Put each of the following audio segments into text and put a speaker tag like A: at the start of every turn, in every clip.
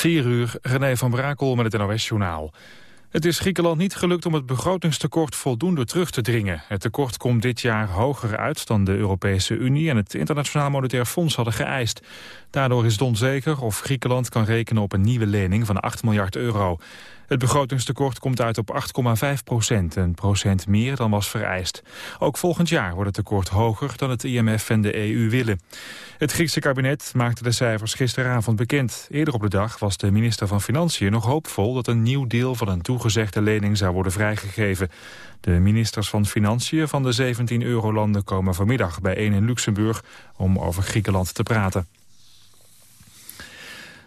A: 4 uur, René van Brakel met het NOS-journaal. Het is Griekenland niet gelukt om het begrotingstekort voldoende terug te dringen. Het tekort komt dit jaar hoger uit dan de Europese Unie en het Internationaal Monetair Fonds hadden geëist. Daardoor is het onzeker of Griekenland kan rekenen op een nieuwe lening van 8 miljard euro. Het begrotingstekort komt uit op 8,5 procent, een procent meer dan was vereist. Ook volgend jaar wordt het tekort hoger dan het IMF en de EU willen. Het Griekse kabinet maakte de cijfers gisteravond bekend. Eerder op de dag was de minister van Financiën nog hoopvol dat een nieuw deel van een toegezegde lening zou worden vrijgegeven. De ministers van Financiën van de 17 eurolanden komen vanmiddag bijeen in Luxemburg om over Griekenland te praten.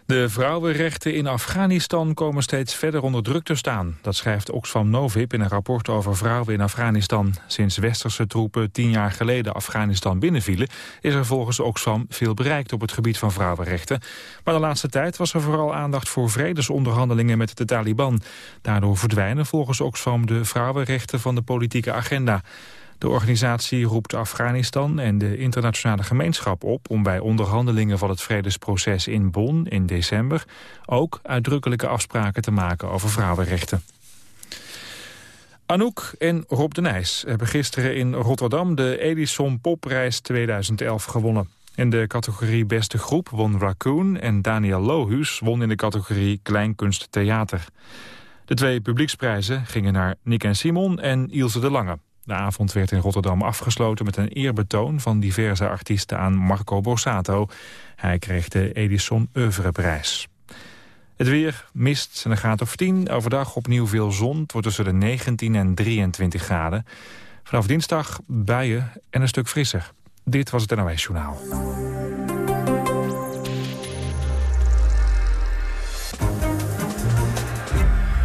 A: De vrouwenrechten in Afghanistan komen steeds verder onder druk te staan. Dat schrijft Oxfam Novib in een rapport over vrouwen in Afghanistan. Sinds westerse troepen tien jaar geleden Afghanistan binnenvielen... is er volgens Oxfam veel bereikt op het gebied van vrouwenrechten. Maar de laatste tijd was er vooral aandacht voor vredesonderhandelingen met de Taliban. Daardoor verdwijnen volgens Oxfam de vrouwenrechten van de politieke agenda. De organisatie roept Afghanistan en de internationale gemeenschap op... om bij onderhandelingen van het vredesproces in Bonn in december... ook uitdrukkelijke afspraken te maken over vrouwenrechten. Anouk en Rob de Nijs hebben gisteren in Rotterdam... de Edison Popprijs 2011 gewonnen. In de categorie Beste Groep won Raccoon en Daniel Lohuus won in de categorie Kleinkunst Theater. De twee publieksprijzen gingen naar Nick en Simon en Ilse de Lange. De avond werd in Rotterdam afgesloten met een eerbetoon van diverse artiesten aan Marco Borsato. Hij kreeg de Edison Oeuvreprijs. Het weer, mist en een graad of 10. Overdag opnieuw veel zon. Het wordt tussen de 19 en 23 graden. Vanaf dinsdag buien en een stuk frisser. Dit was het NOS Journaal.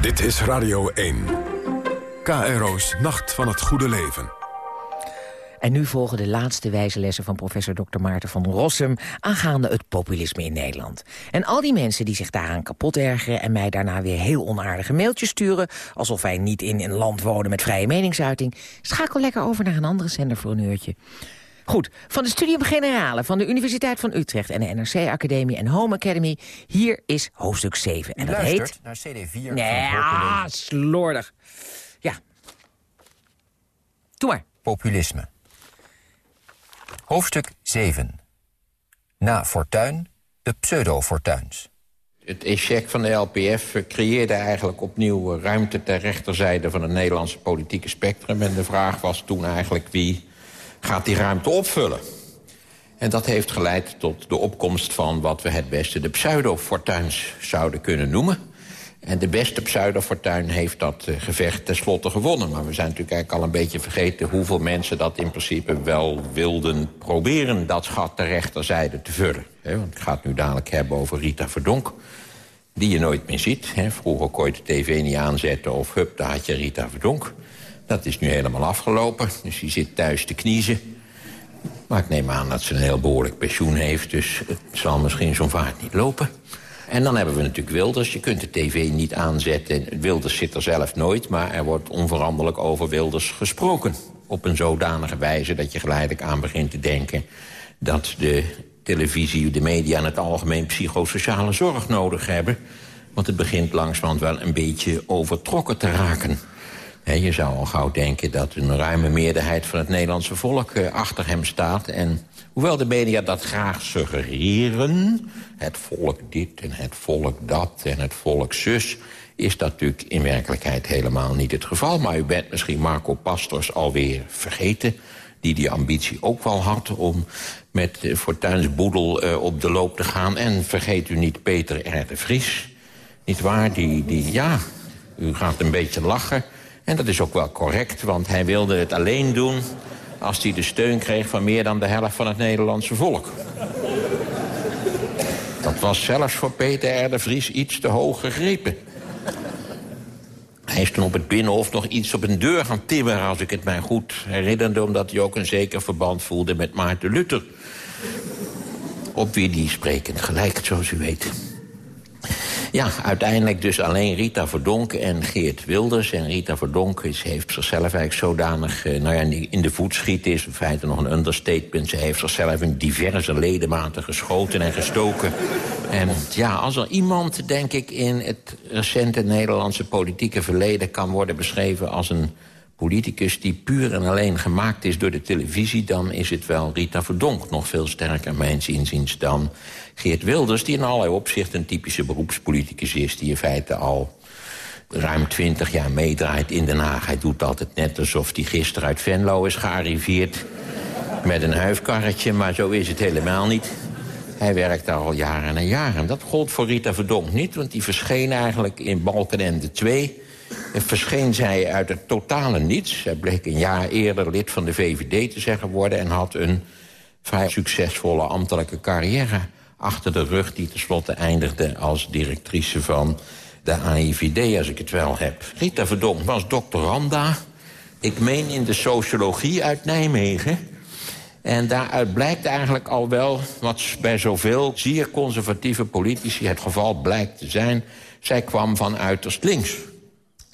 B: Dit is Radio 1. KRO's Nacht van het Goede Leven.
C: En nu volgen de laatste wijze lessen van professor Dr. Maarten van Rossum... aangaande het populisme in Nederland. En al die mensen die zich daaraan kapot ergeren... en mij daarna weer heel onaardige mailtjes sturen... alsof wij niet in een land wonen met vrije meningsuiting... schakel lekker over naar een andere zender voor een uurtje. Goed, van de Studium Generale van de Universiteit van Utrecht... en de NRC Academie en Home Academy... hier is hoofdstuk 7. En dat heet...
D: naar CD4
C: Nee, ah, slordig. Doe maar.
D: Populisme. Hoofdstuk 7. Na Fortuin, de pseudo-Fortuins.
E: Het echec van de LPF creëerde eigenlijk opnieuw ruimte ter rechterzijde van het Nederlandse politieke spectrum. En de vraag was toen eigenlijk wie gaat die ruimte opvullen. En dat heeft geleid tot de opkomst van wat we het beste de pseudo-fortuins zouden kunnen noemen. En de beste pseudofortuin heeft dat uh, gevecht tenslotte gewonnen. Maar we zijn natuurlijk eigenlijk al een beetje vergeten... hoeveel mensen dat in principe wel wilden proberen... dat gat ter rechterzijde te vullen. want ik ga het nu dadelijk hebben over Rita Verdonk... die je nooit meer ziet. Vroeger kon je de tv niet aanzetten of hup, daar had je Rita Verdonk. Dat is nu helemaal afgelopen, dus die zit thuis te kniezen. Maar ik neem aan dat ze een heel behoorlijk pensioen heeft... dus het zal misschien zo'n vaart niet lopen... En dan hebben we natuurlijk Wilders. Je kunt de tv niet aanzetten. Wilders zit er zelf nooit, maar er wordt onveranderlijk over Wilders gesproken. Op een zodanige wijze dat je geleidelijk aan begint te denken... dat de televisie, de media in het algemeen psychosociale zorg nodig hebben. Want het begint langzamerhand wel een beetje overtrokken te raken. Je zou al gauw denken dat een ruime meerderheid van het Nederlandse volk eh, achter hem staat... en Hoewel de media dat graag suggereren... het volk dit en het volk dat en het volk zus... is dat natuurlijk in werkelijkheid helemaal niet het geval. Maar u bent misschien Marco Pastors alweer vergeten... die die ambitie ook wel had om met Fortuins Boedel uh, op de loop te gaan. En vergeet u niet Peter R. de Vries. Niet waar? Die, die, ja, u gaat een beetje lachen. En dat is ook wel correct, want hij wilde het alleen doen als hij de steun kreeg van meer dan de helft van het Nederlandse volk. Dat was zelfs voor Peter R. de Vries iets te hoog gegrepen. Hij is toen op het Binnenhof nog iets op een deur gaan timmeren... als ik het mij goed herinnerde... omdat hij ook een zeker verband voelde met Maarten Luther. Op wie die sprekend gelijkt, zoals u weet. Ja, uiteindelijk dus alleen Rita Verdonk en Geert Wilders. En Rita Verdonk is, heeft zichzelf eigenlijk zodanig uh, nou ja, in de voet schieten... is in feite nog een understatement. Ze heeft zichzelf in diverse ledematen geschoten en gestoken. En ja, als er iemand, denk ik, in het recente Nederlandse politieke verleden... kan worden beschreven als een politicus die puur en alleen gemaakt is door de televisie... dan is het wel Rita Verdonk. Nog veel sterker, mijns inziens, dan Geert Wilders... die in allerlei opzichten een typische beroepspoliticus is... die in feite al ruim twintig jaar meedraait in Den Haag. Hij doet altijd net alsof hij gisteren uit Venlo is gearriveerd... met een huifkarretje, maar zo is het helemaal niet. Hij werkt daar al jaren en jaren. Dat gold voor Rita Verdonk niet, want die verscheen eigenlijk in Balkenende 2... verscheen zij uit het totale niets. Zij bleek een jaar eerder lid van de VVD te zijn geworden... en had een vrij succesvolle ambtelijke carrière achter de rug... die tenslotte eindigde als directrice van de AIVD, als ik het wel heb. Rita Verdonk was doctoranda, ik meen in de sociologie uit Nijmegen... En daaruit blijkt eigenlijk al wel, wat bij zoveel zeer conservatieve politici het geval blijkt te zijn... zij kwam van uiterst links.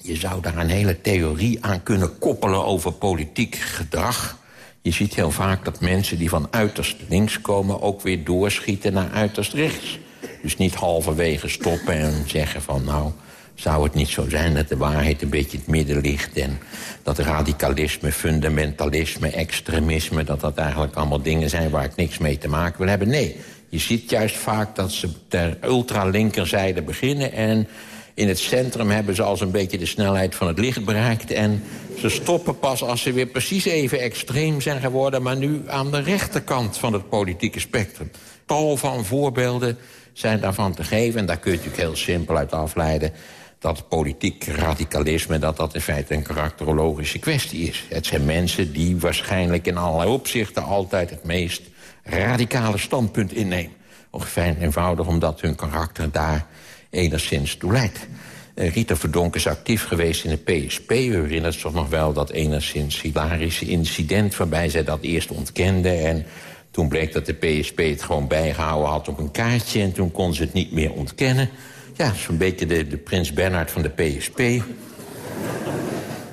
E: Je zou daar een hele theorie aan kunnen koppelen over politiek gedrag. Je ziet heel vaak dat mensen die van uiterst links komen... ook weer doorschieten naar uiterst rechts. Dus niet halverwege stoppen en zeggen van... nou, zou het niet zo zijn dat de waarheid een beetje in het midden ligt... en dat radicalisme, fundamentalisme, extremisme... dat dat eigenlijk allemaal dingen zijn waar ik niks mee te maken wil hebben. Nee, je ziet juist vaak dat ze ter ultralinkerzijde beginnen... en in het centrum hebben ze als een beetje de snelheid van het licht bereikt... en ze stoppen pas als ze weer precies even extreem zijn geworden... maar nu aan de rechterkant van het politieke spectrum. Tal van voorbeelden zijn daarvan te geven. En daar kun je natuurlijk heel simpel uit afleiden dat politiek radicalisme... dat dat in feite een karakterologische kwestie is. Het zijn mensen die waarschijnlijk in allerlei opzichten... altijd het meest radicale standpunt innemen. Ongeveer eenvoudig omdat hun karakter daar enigszins toe leidt. Uh, Rita Verdonk is actief geweest in de PSP. U herinnert zich nog wel dat enigszins hilarische incident... waarbij zij dat eerst ontkende en toen bleek dat de PSP het gewoon bijgehouden had op een kaartje... en toen kon ze het niet meer ontkennen. Ja, zo'n beetje de, de prins Bernhard van de PSP.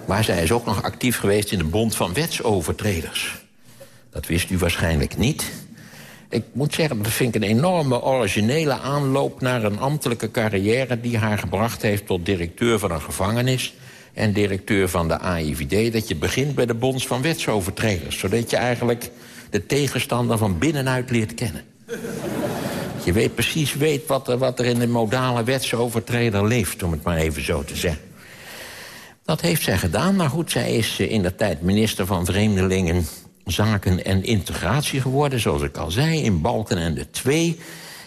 E: Maar zij is ook nog actief geweest in de Bond van Wetsovertreders. Dat wist u waarschijnlijk niet. Ik moet zeggen, dat vind ik een enorme originele aanloop... naar een ambtelijke carrière die haar gebracht heeft... tot directeur van een gevangenis en directeur van de AIVD... dat je begint bij de Bond van Wetsovertreders. Zodat je eigenlijk de tegenstander van binnenuit leert kennen. Je weet precies weet wat, er, wat er in de modale wetsovertreder leeft, om het maar even zo te zeggen. Dat heeft zij gedaan, maar goed, zij is eh, in de tijd minister van Vreemdelingen, Zaken en Integratie geworden, zoals ik al zei, in Balken en de Twee.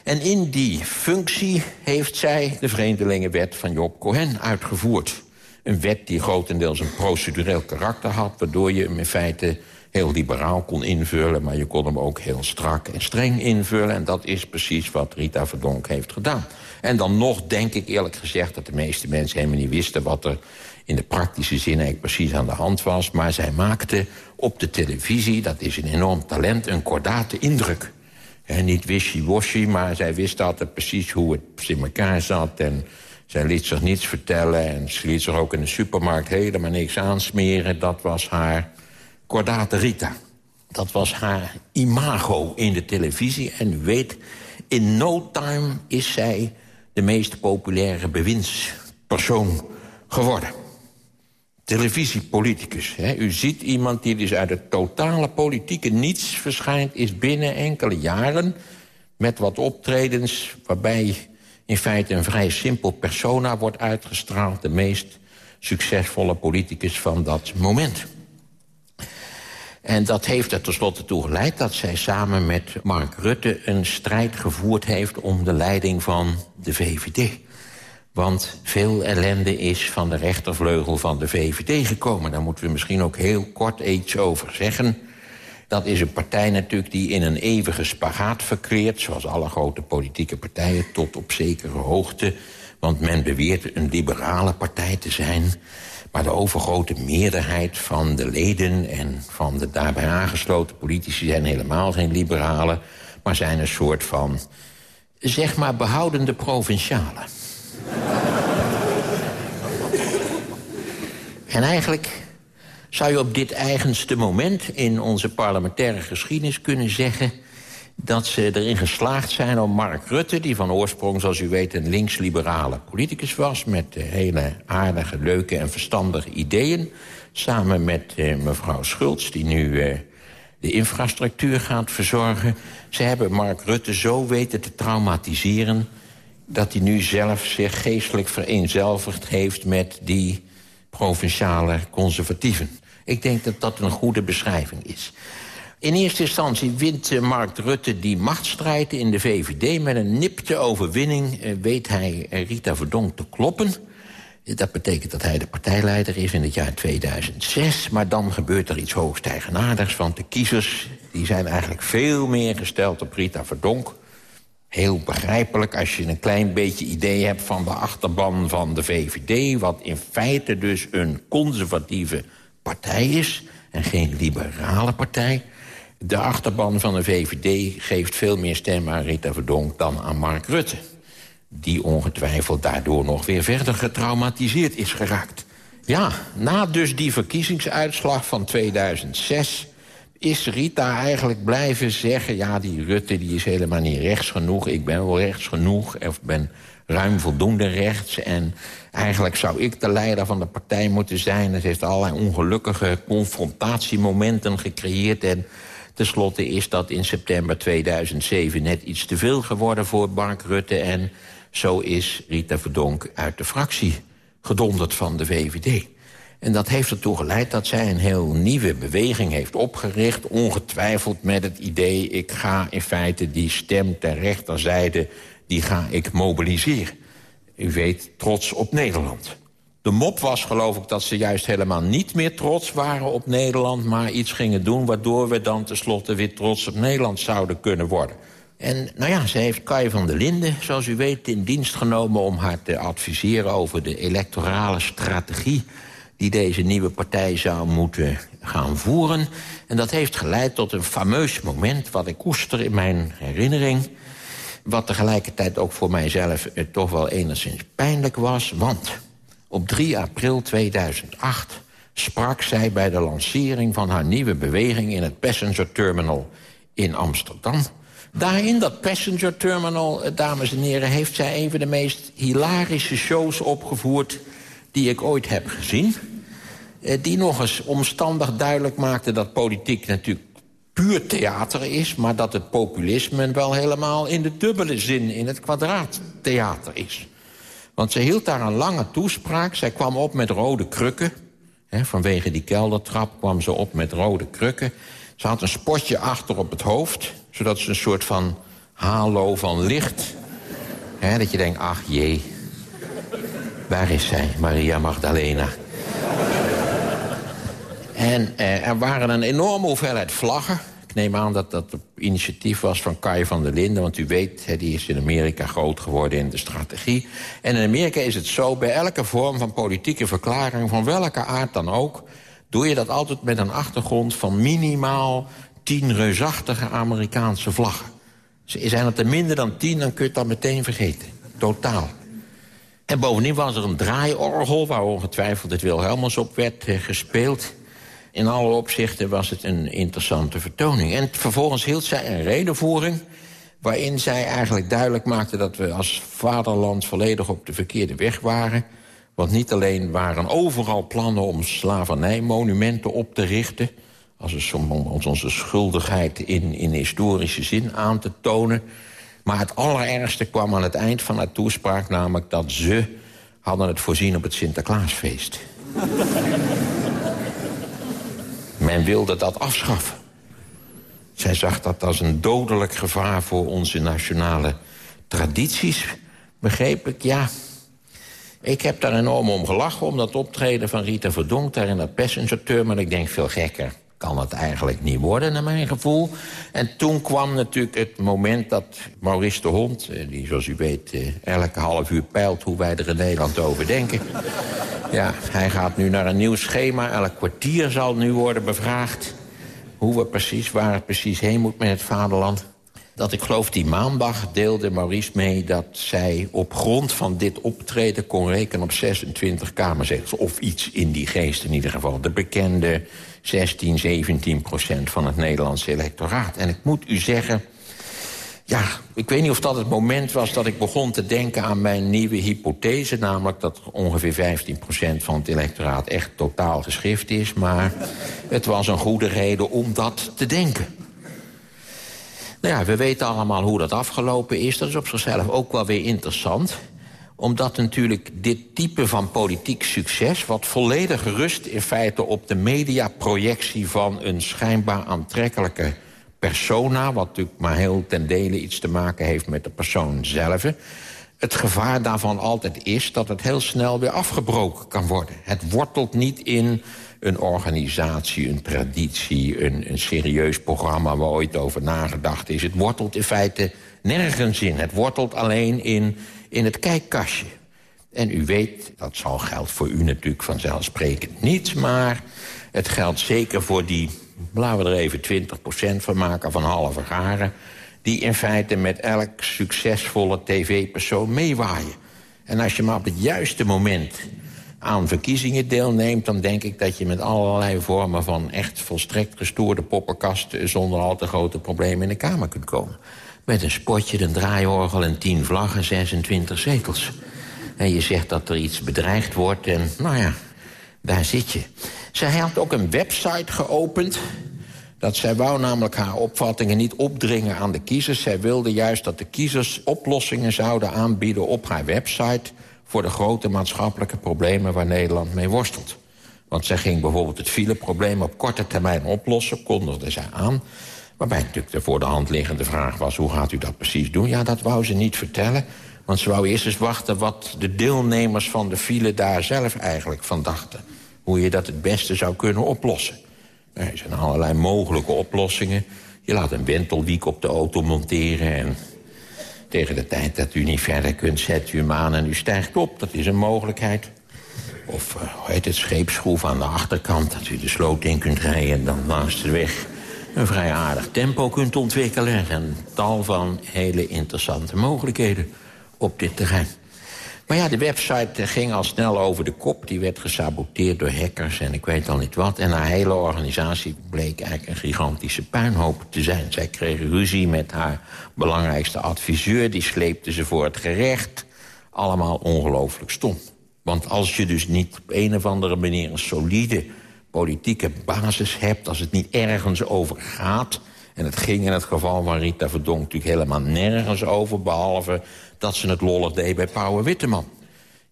E: En in die functie heeft zij de Vreemdelingenwet van Job Cohen uitgevoerd. Een wet die grotendeels een procedureel karakter had... waardoor je hem in feite heel liberaal kon invullen... maar je kon hem ook heel strak en streng invullen. En dat is precies wat Rita Verdonk heeft gedaan. En dan nog denk ik eerlijk gezegd dat de meeste mensen helemaal niet wisten... wat er in de praktische zin eigenlijk precies aan de hand was. Maar zij maakte op de televisie, dat is een enorm talent, een kordate indruk. En niet wishy-washy, maar zij wist altijd precies hoe het in elkaar zat... en zij liet zich niets vertellen en ze liet zich ook in de supermarkt helemaal niks aansmeren. Dat was haar Cordate Rita. Dat was haar imago in de televisie. En u weet, in no time is zij de meest populaire bewindspersoon geworden. Televisiepoliticus. Hè? U ziet iemand die dus uit het totale politieke niets verschijnt... is binnen enkele jaren met wat optredens... waarbij in feite een vrij simpel persona wordt uitgestraald... de meest succesvolle politicus van dat moment. En dat heeft er tenslotte toe geleid dat zij samen met Mark Rutte... een strijd gevoerd heeft om de leiding van de VVD. Want veel ellende is van de rechtervleugel van de VVD gekomen. Daar moeten we misschien ook heel kort iets over zeggen. Dat is een partij natuurlijk die in een eeuwige spagaat verkleert... zoals alle grote politieke partijen, tot op zekere hoogte. Want men beweert een liberale partij te zijn... Maar de overgrote meerderheid van de leden en van de daarbij aangesloten politici... zijn helemaal geen liberalen, maar zijn een soort van, zeg maar, behoudende provincialen. En eigenlijk zou je op dit eigenste moment in onze parlementaire geschiedenis kunnen zeggen... dat ze erin geslaagd zijn om Mark Rutte... die van oorsprong, zoals u weet, een links-liberale politicus was... met hele aardige, leuke en verstandige ideeën... samen met uh, mevrouw Schultz, die nu uh, de infrastructuur gaat verzorgen. Ze hebben Mark Rutte zo weten te traumatiseren... dat hij nu zelf zich geestelijk vereenzelvigd heeft... met die provinciale conservatieven. Ik denk dat dat een goede beschrijving is. In eerste instantie wint eh, Mark Rutte die machtsstrijd in de VVD... met een nipte overwinning eh, weet hij eh, Rita Verdonk te kloppen. Dat betekent dat hij de partijleider is in het jaar 2006. Maar dan gebeurt er iets hoogst eigenaardigs. Want de kiezers die zijn eigenlijk veel meer gesteld op Rita Verdonk. Heel begrijpelijk als je een klein beetje idee hebt van de achterban van de VVD... wat in feite dus een conservatieve partij is en geen liberale partij. De achterban van de VVD geeft veel meer stem aan Rita Verdonk dan aan Mark Rutte. Die ongetwijfeld daardoor nog weer verder getraumatiseerd is geraakt. Ja, na dus die verkiezingsuitslag van 2006 is Rita eigenlijk blijven zeggen... ja, die Rutte die is helemaal niet rechts genoeg. Ik ben wel rechts genoeg, of ben ruim voldoende rechts. En eigenlijk zou ik de leider van de partij moeten zijn. Het heeft allerlei ongelukkige confrontatiemomenten gecreëerd... en Ten slotte is dat in september 2007 net iets te veel geworden voor Mark Rutte... en zo is Rita Verdonk uit de fractie gedonderd van de VVD. En dat heeft ertoe geleid dat zij een heel nieuwe beweging heeft opgericht... ongetwijfeld met het idee, ik ga in feite die stem ter rechterzijde... die ga ik mobiliseren. U weet, trots op Nederland. De mop was geloof ik dat ze juist helemaal niet meer trots waren op Nederland... maar iets gingen doen waardoor we dan tenslotte weer trots op Nederland zouden kunnen worden. En nou ja, ze heeft Kai van der Linden, zoals u weet, in dienst genomen... om haar te adviseren over de electorale strategie... die deze nieuwe partij zou moeten gaan voeren. En dat heeft geleid tot een fameus moment... wat ik koester in mijn herinnering... wat tegelijkertijd ook voor mijzelf eh, toch wel enigszins pijnlijk was. Want op 3 april 2008 sprak zij bij de lancering van haar nieuwe beweging... in het Passenger Terminal in Amsterdam. Daar in dat Passenger Terminal, eh, dames en heren... heeft zij een van de meest hilarische shows opgevoerd... die ik ooit heb gezien. Eh, die nog eens omstandig duidelijk maakte dat politiek natuurlijk puur theater is... maar dat het populisme wel helemaal in de dubbele zin... in het kwadraat theater is. Want ze hield daar een lange toespraak. Zij kwam op met rode krukken. vanwege die keldertrap kwam ze op met rode krukken. Ze had een spotje achter op het hoofd. Zodat ze een soort van halo van licht... dat je denkt, ach jee, waar is zij, Maria Magdalena? en eh, er waren een enorme hoeveelheid vlaggen neem aan dat dat op initiatief was van Kai van der Linden. Want u weet, die is in Amerika groot geworden in de strategie. En in Amerika is het zo, bij elke vorm van politieke verklaring... van welke aard dan ook... doe je dat altijd met een achtergrond van minimaal tien reusachtige Amerikaanse vlaggen. Zijn het er minder dan tien, dan kun je het dan meteen vergeten. Totaal. En bovendien was er een draaiorgel... waar ongetwijfeld het Wilhelmus op werd eh, gespeeld in alle opzichten was het een interessante vertoning. En vervolgens hield zij een redenvoering... waarin zij eigenlijk duidelijk maakte dat we als vaderland... volledig op de verkeerde weg waren. Want niet alleen waren overal plannen om slavernijmonumenten op te richten... als om onze schuldigheid in, in historische zin aan te tonen... maar het allerergste kwam aan het eind van haar toespraak... namelijk dat ze hadden het voorzien op het Sinterklaasfeest. Men wilde dat afschaffen. Zij zag dat als een dodelijk gevaar voor onze nationale tradities. Begreep ik, ja. Ik heb daar enorm om gelachen, om dat optreden van Rita Verdonk... daar in dat passenger maar ik denk veel gekker kan het eigenlijk niet worden, naar mijn gevoel. En toen kwam natuurlijk het moment dat Maurice de Hond... Eh, die, zoals u weet, eh, elke half uur peilt hoe wij er in Nederland over denken... ja, hij gaat nu naar een nieuw schema. Elk kwartier zal nu worden bevraagd... hoe we precies, waar het precies heen moet met het vaderland. Dat ik geloof die maandag deelde Maurice mee... dat zij op grond van dit optreden kon rekenen op 26 kamerzetels. Of iets in die geest in ieder geval. De bekende 16, 17 procent van het Nederlandse electoraat. En ik moet u zeggen, Ja, ik weet niet of dat het moment was dat ik begon te denken aan mijn nieuwe hypothese... namelijk dat ongeveer 15% van het electoraat echt totaal geschrift is... maar het was een goede reden om dat te denken. Nou ja, we weten allemaal hoe dat afgelopen is. Dat is op zichzelf ook wel weer interessant omdat natuurlijk dit type van politiek succes... wat volledig rust in feite op de mediaprojectie van een schijnbaar aantrekkelijke persona... wat natuurlijk maar heel ten dele iets te maken heeft met de persoon zelf... het gevaar daarvan altijd is dat het heel snel weer afgebroken kan worden. Het wortelt niet in een organisatie, een traditie, een, een serieus programma... waar ooit over nagedacht is. Het wortelt in feite nergens in. Het wortelt alleen in, in het kijkkastje. En u weet, dat zal geldt voor u natuurlijk vanzelfsprekend niet... maar het geldt zeker voor die laten we er even 20% van maken van halve garen... die in feite met elk succesvolle tv-persoon meewaaien. En als je maar op het juiste moment aan verkiezingen deelneemt... dan denk ik dat je met allerlei vormen van echt volstrekt gestoorde poppenkasten... zonder al te grote problemen in de Kamer kunt komen. Met een spotje, een draaiorgel en 10 vlaggen, 26 zetels. En je zegt dat er iets bedreigd wordt en nou ja, daar zit je. Zij had ook een website geopend. Dat zij wou namelijk haar opvattingen niet opdringen aan de kiezers. Zij wilde juist dat de kiezers oplossingen zouden aanbieden op haar website... voor de grote maatschappelijke problemen waar Nederland mee worstelt. Want zij ging bijvoorbeeld het fileprobleem op korte termijn oplossen... kondigde zij aan. Waarbij natuurlijk de voor de hand liggende vraag was... hoe gaat u dat precies doen? Ja, dat wou ze niet vertellen. Want ze wou eerst eens wachten wat de deelnemers van de file daar zelf eigenlijk van dachten hoe je dat het beste zou kunnen oplossen. Er zijn allerlei mogelijke oplossingen. Je laat een wentelwiek op de auto monteren... en tegen de tijd dat u niet verder kunt, zet u hem aan en u stijgt op. Dat is een mogelijkheid. Of, uh, hoe heet het, scheepsschroef aan de achterkant... dat u de sloot in kunt rijden en dan langs de weg... een vrij aardig tempo kunt ontwikkelen. En tal van hele interessante mogelijkheden op dit terrein. Maar ja, de website ging al snel over de kop. Die werd gesaboteerd door hackers en ik weet al niet wat. En haar hele organisatie bleek eigenlijk een gigantische puinhoop te zijn. Zij kreeg ruzie met haar belangrijkste adviseur. Die sleepte ze voor het gerecht. Allemaal ongelooflijk stom. Want als je dus niet op een of andere manier... een solide politieke basis hebt... als het niet ergens over gaat... en het ging in het geval van Rita Verdonk natuurlijk helemaal nergens over... behalve dat ze het lollig deed bij Pauwe Witteman.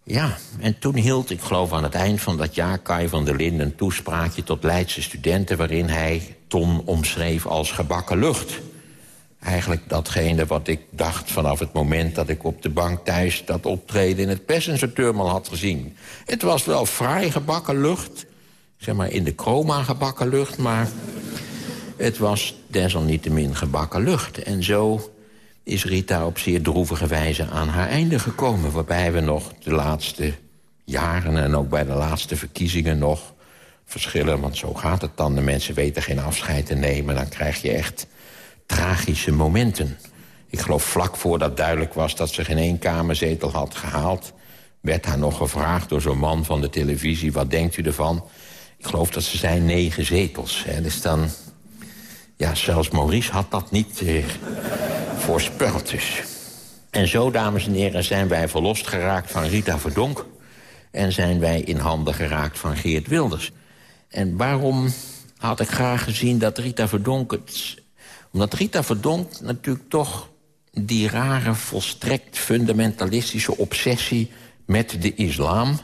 E: Ja, en toen hield, ik geloof aan het eind van dat jaar... Kai van der Linden een toespraakje tot Leidse studenten... waarin hij Ton omschreef als gebakken lucht. Eigenlijk datgene wat ik dacht vanaf het moment dat ik op de bank thuis... dat optreden in het Passenger Terminal had gezien. Het was wel fraai gebakken lucht, zeg maar in de chroma gebakken lucht... maar het was desalniettemin gebakken lucht. En zo is Rita op zeer droevige wijze aan haar einde gekomen... waarbij we nog de laatste jaren en ook bij de laatste verkiezingen nog verschillen. Want zo gaat het dan. De mensen weten geen afscheid te nemen. Dan krijg je echt tragische momenten. Ik geloof vlak voordat duidelijk was dat ze geen één kamerzetel had gehaald... werd haar nog gevraagd door zo'n man van de televisie... wat denkt u ervan? Ik geloof dat ze zijn negen zetels. Hè. Dus dan... Ja, zelfs Maurice had dat niet... Eh, voorspeld is. En zo, dames en heren, zijn wij verlost geraakt van Rita Verdonk... en zijn wij in handen geraakt van Geert Wilders. En waarom had ik graag gezien dat Rita Verdonk het... Omdat Rita Verdonk natuurlijk toch die rare, volstrekt fundamentalistische obsessie met de islam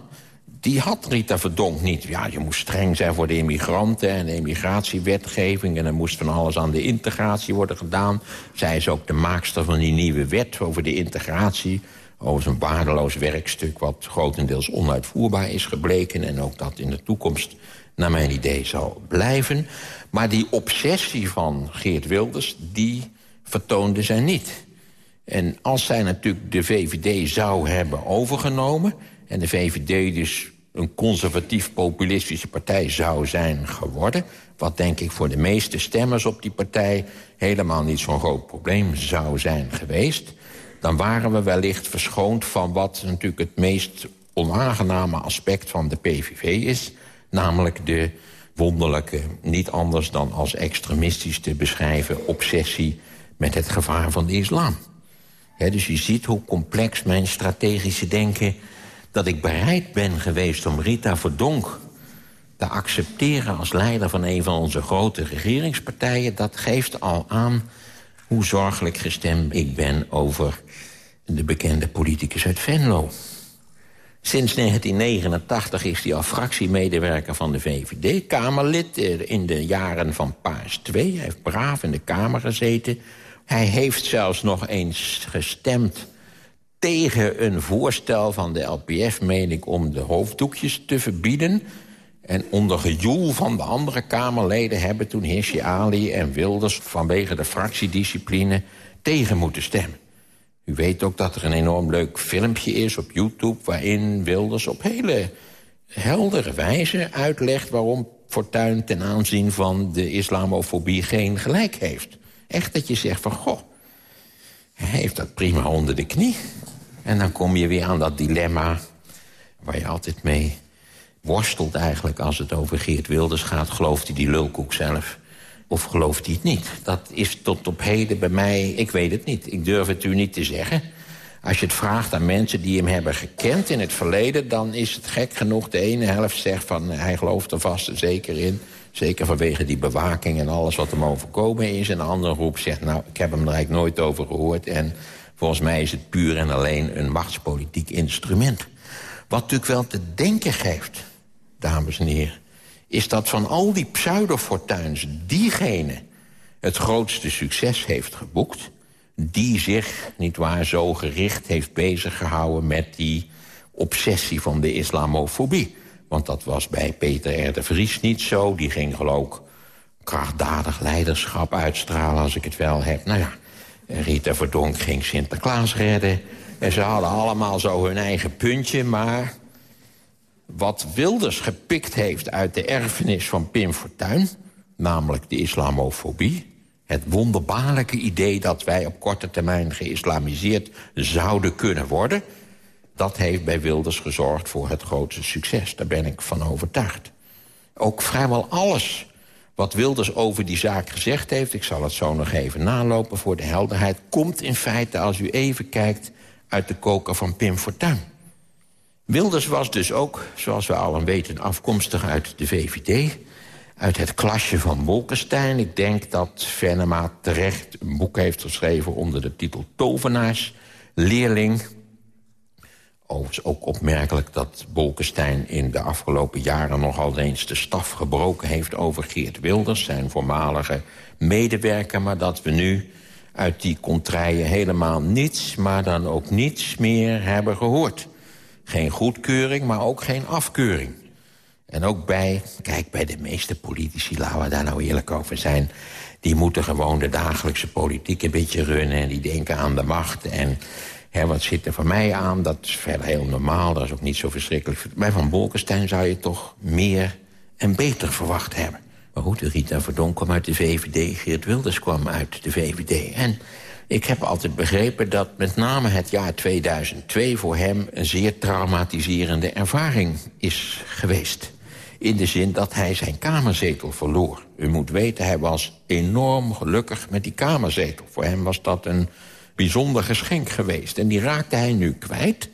E: die had Rita Verdonk niet. Ja, je moest streng zijn voor de immigranten en de immigratiewetgeving... en er moest van alles aan de integratie worden gedaan. Zij is ook de maakster van die nieuwe wet over de integratie... over zo'n waardeloos werkstuk wat grotendeels onuitvoerbaar is gebleken... en ook dat in de toekomst, naar mijn idee, zal blijven. Maar die obsessie van Geert Wilders, die vertoonde zij niet... En als zij natuurlijk de VVD zou hebben overgenomen en de VVD dus een conservatief-populistische partij zou zijn geworden... wat denk ik voor de meeste stemmers op die partij... helemaal niet zo'n groot probleem zou zijn geweest... dan waren we wellicht verschoond van wat natuurlijk het meest onaangename aspect van de PVV is... namelijk de wonderlijke, niet anders dan als extremistisch te beschrijven... obsessie met het gevaar van de islam. dus je ziet hoe complex mijn strategische denken... dat ik bereid ben geweest om Rita Verdonk te accepteren... als leider van een van onze grote regeringspartijen... dat geeft al aan hoe zorgelijk gestemd ik ben over de bekende politicus uit Venlo. Sinds 1989 is hij al fractiemedewerker van de VVD. Kamerlid eh, in de jaren van Paars 2. Hij heeft braaf in de Kamer gezeten. Hij heeft zelfs nog eens gestemd tegen een voorstel van de LPF, meen ik... om de hoofddoekjes te verbieden. En onder gejoel van de andere Kamerleden... hebben toen Hirsi Ali en Wilders vanwege de fractiediscipline tegen moeten stemmen. U weet ook dat er een enorm leuk filmpje is op YouTube... waarin Wilders op hele heldere wijze uitlegt... waarom Fortuyn ten aanzien van de islamofobie geen gelijk heeft. Echt dat je zegt van, goh, hij heeft dat prima onder de knie. En dan kom je weer aan dat dilemma waar je altijd mee worstelt eigenlijk... als het over Geert Wilders gaat, gelooft hij die lulkoek zelf... Of gelooft hij het niet? Dat is tot op heden bij mij, ik weet het niet. Ik durf het u niet te zeggen. Als je het vraagt aan mensen die hem hebben gekend in het verleden... dan is het gek genoeg, de ene helft zegt van... hij gelooft er vast en zeker in. Zeker vanwege die bewaking en alles wat hem overkomen is. En de andere groep zegt, nou, ik heb hem er eigenlijk nooit over gehoord... en volgens mij is het puur en alleen een machtspolitiek instrument. Wat natuurlijk wel te denken geeft, dames en heren is dat van al die pseudofortuins diegene het grootste succes heeft geboekt... die zich, niet waar, zo gericht heeft bezig gehouden... met die obsessie van de islamofobie. Want dat was bij Peter R. de Vries niet zo. Die ging geloof ik krachtdadig leiderschap uitstralen, als ik het wel heb. Nou ja, Rita Verdonk ging Sinterklaas redden. En ze hadden allemaal zo hun eigen puntje, maar wat Wilders gepikt heeft uit de erfenis van Pim Fortuyn... namelijk de islamofobie... het wonderbaarlijke idee dat wij op korte termijn geïslamiseerd zouden kunnen worden... dat heeft bij Wilders gezorgd voor het grootste succes. Daar ben ik van overtuigd. Ook vrijwel alles wat Wilders over die zaak gezegd heeft... ik zal het zo nog even nalopen voor de helderheid... komt in feite, als u even kijkt, uit de koker van Pim Fortuyn. Wilders was dus ook, zoals we allen weten, afkomstig uit de VVD. Uit het klasje van Wolkenstein. Ik denk dat Venema terecht een boek heeft geschreven onder de titel Tovenaars. Leerling. Overigens ook opmerkelijk dat Bolkestein in de afgelopen jaren... nogal eens de staf gebroken heeft over Geert Wilders... zijn voormalige medewerker, maar dat we nu uit die contraien helemaal niets... maar dan ook niets meer hebben gehoord. Geen goedkeuring, maar ook geen afkeuring. En ook bij, kijk, bij de meeste politici, laten we daar nou eerlijk over zijn... die moeten gewoon de dagelijkse politiek een beetje runnen... en die denken aan de macht. En wat zit er voor mij aan? Dat is verder heel normaal, dat is ook niet zo verschrikkelijk. Bij Van Bolkestein zou je toch meer en beter verwacht hebben. Maar goed, Rita Verdonk kwam uit de VVD, Geert Wilders kwam uit de VVD. En ik heb altijd begrepen dat met name het jaar 2002... voor hem een zeer traumatiserende ervaring is geweest. In de zin dat hij zijn kamerzetel verloor. U moet weten, hij was enorm gelukkig met die kamerzetel. Voor hem was dat een bijzonder geschenk geweest. En die raakte hij nu kwijt.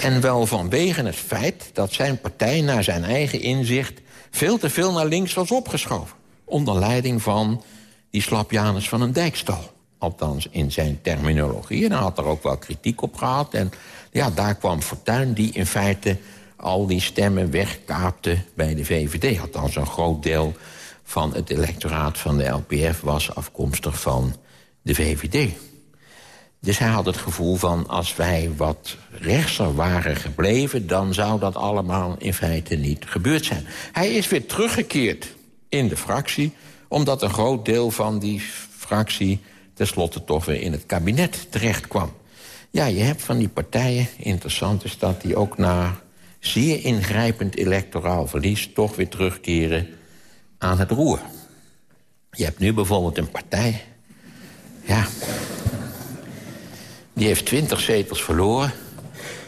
E: En wel vanwege het feit dat zijn partij naar zijn eigen inzicht... veel te veel naar links was opgeschoven. Onder leiding van die slapjanus van een dijkstal. Althans in zijn terminologie. En hij had er ook wel kritiek op gehad. En ja, daar kwam Fortuyn die in feite al die stemmen wegkaapte bij de VVD. Althans een groot deel van het electoraat van de LPF was afkomstig van de VVD. Dus hij had het gevoel van als wij wat rechtser waren gebleven... dan zou dat allemaal in feite niet gebeurd zijn. Hij is weer teruggekeerd in de fractie... omdat een groot deel van die fractie tenslotte toch weer in het kabinet terecht kwam. Ja, je hebt van die partijen, interessant is dat... die ook na zeer ingrijpend electoraal verlies... toch weer terugkeren aan het roer. Je hebt nu bijvoorbeeld een partij... ja, die heeft twintig zetels verloren...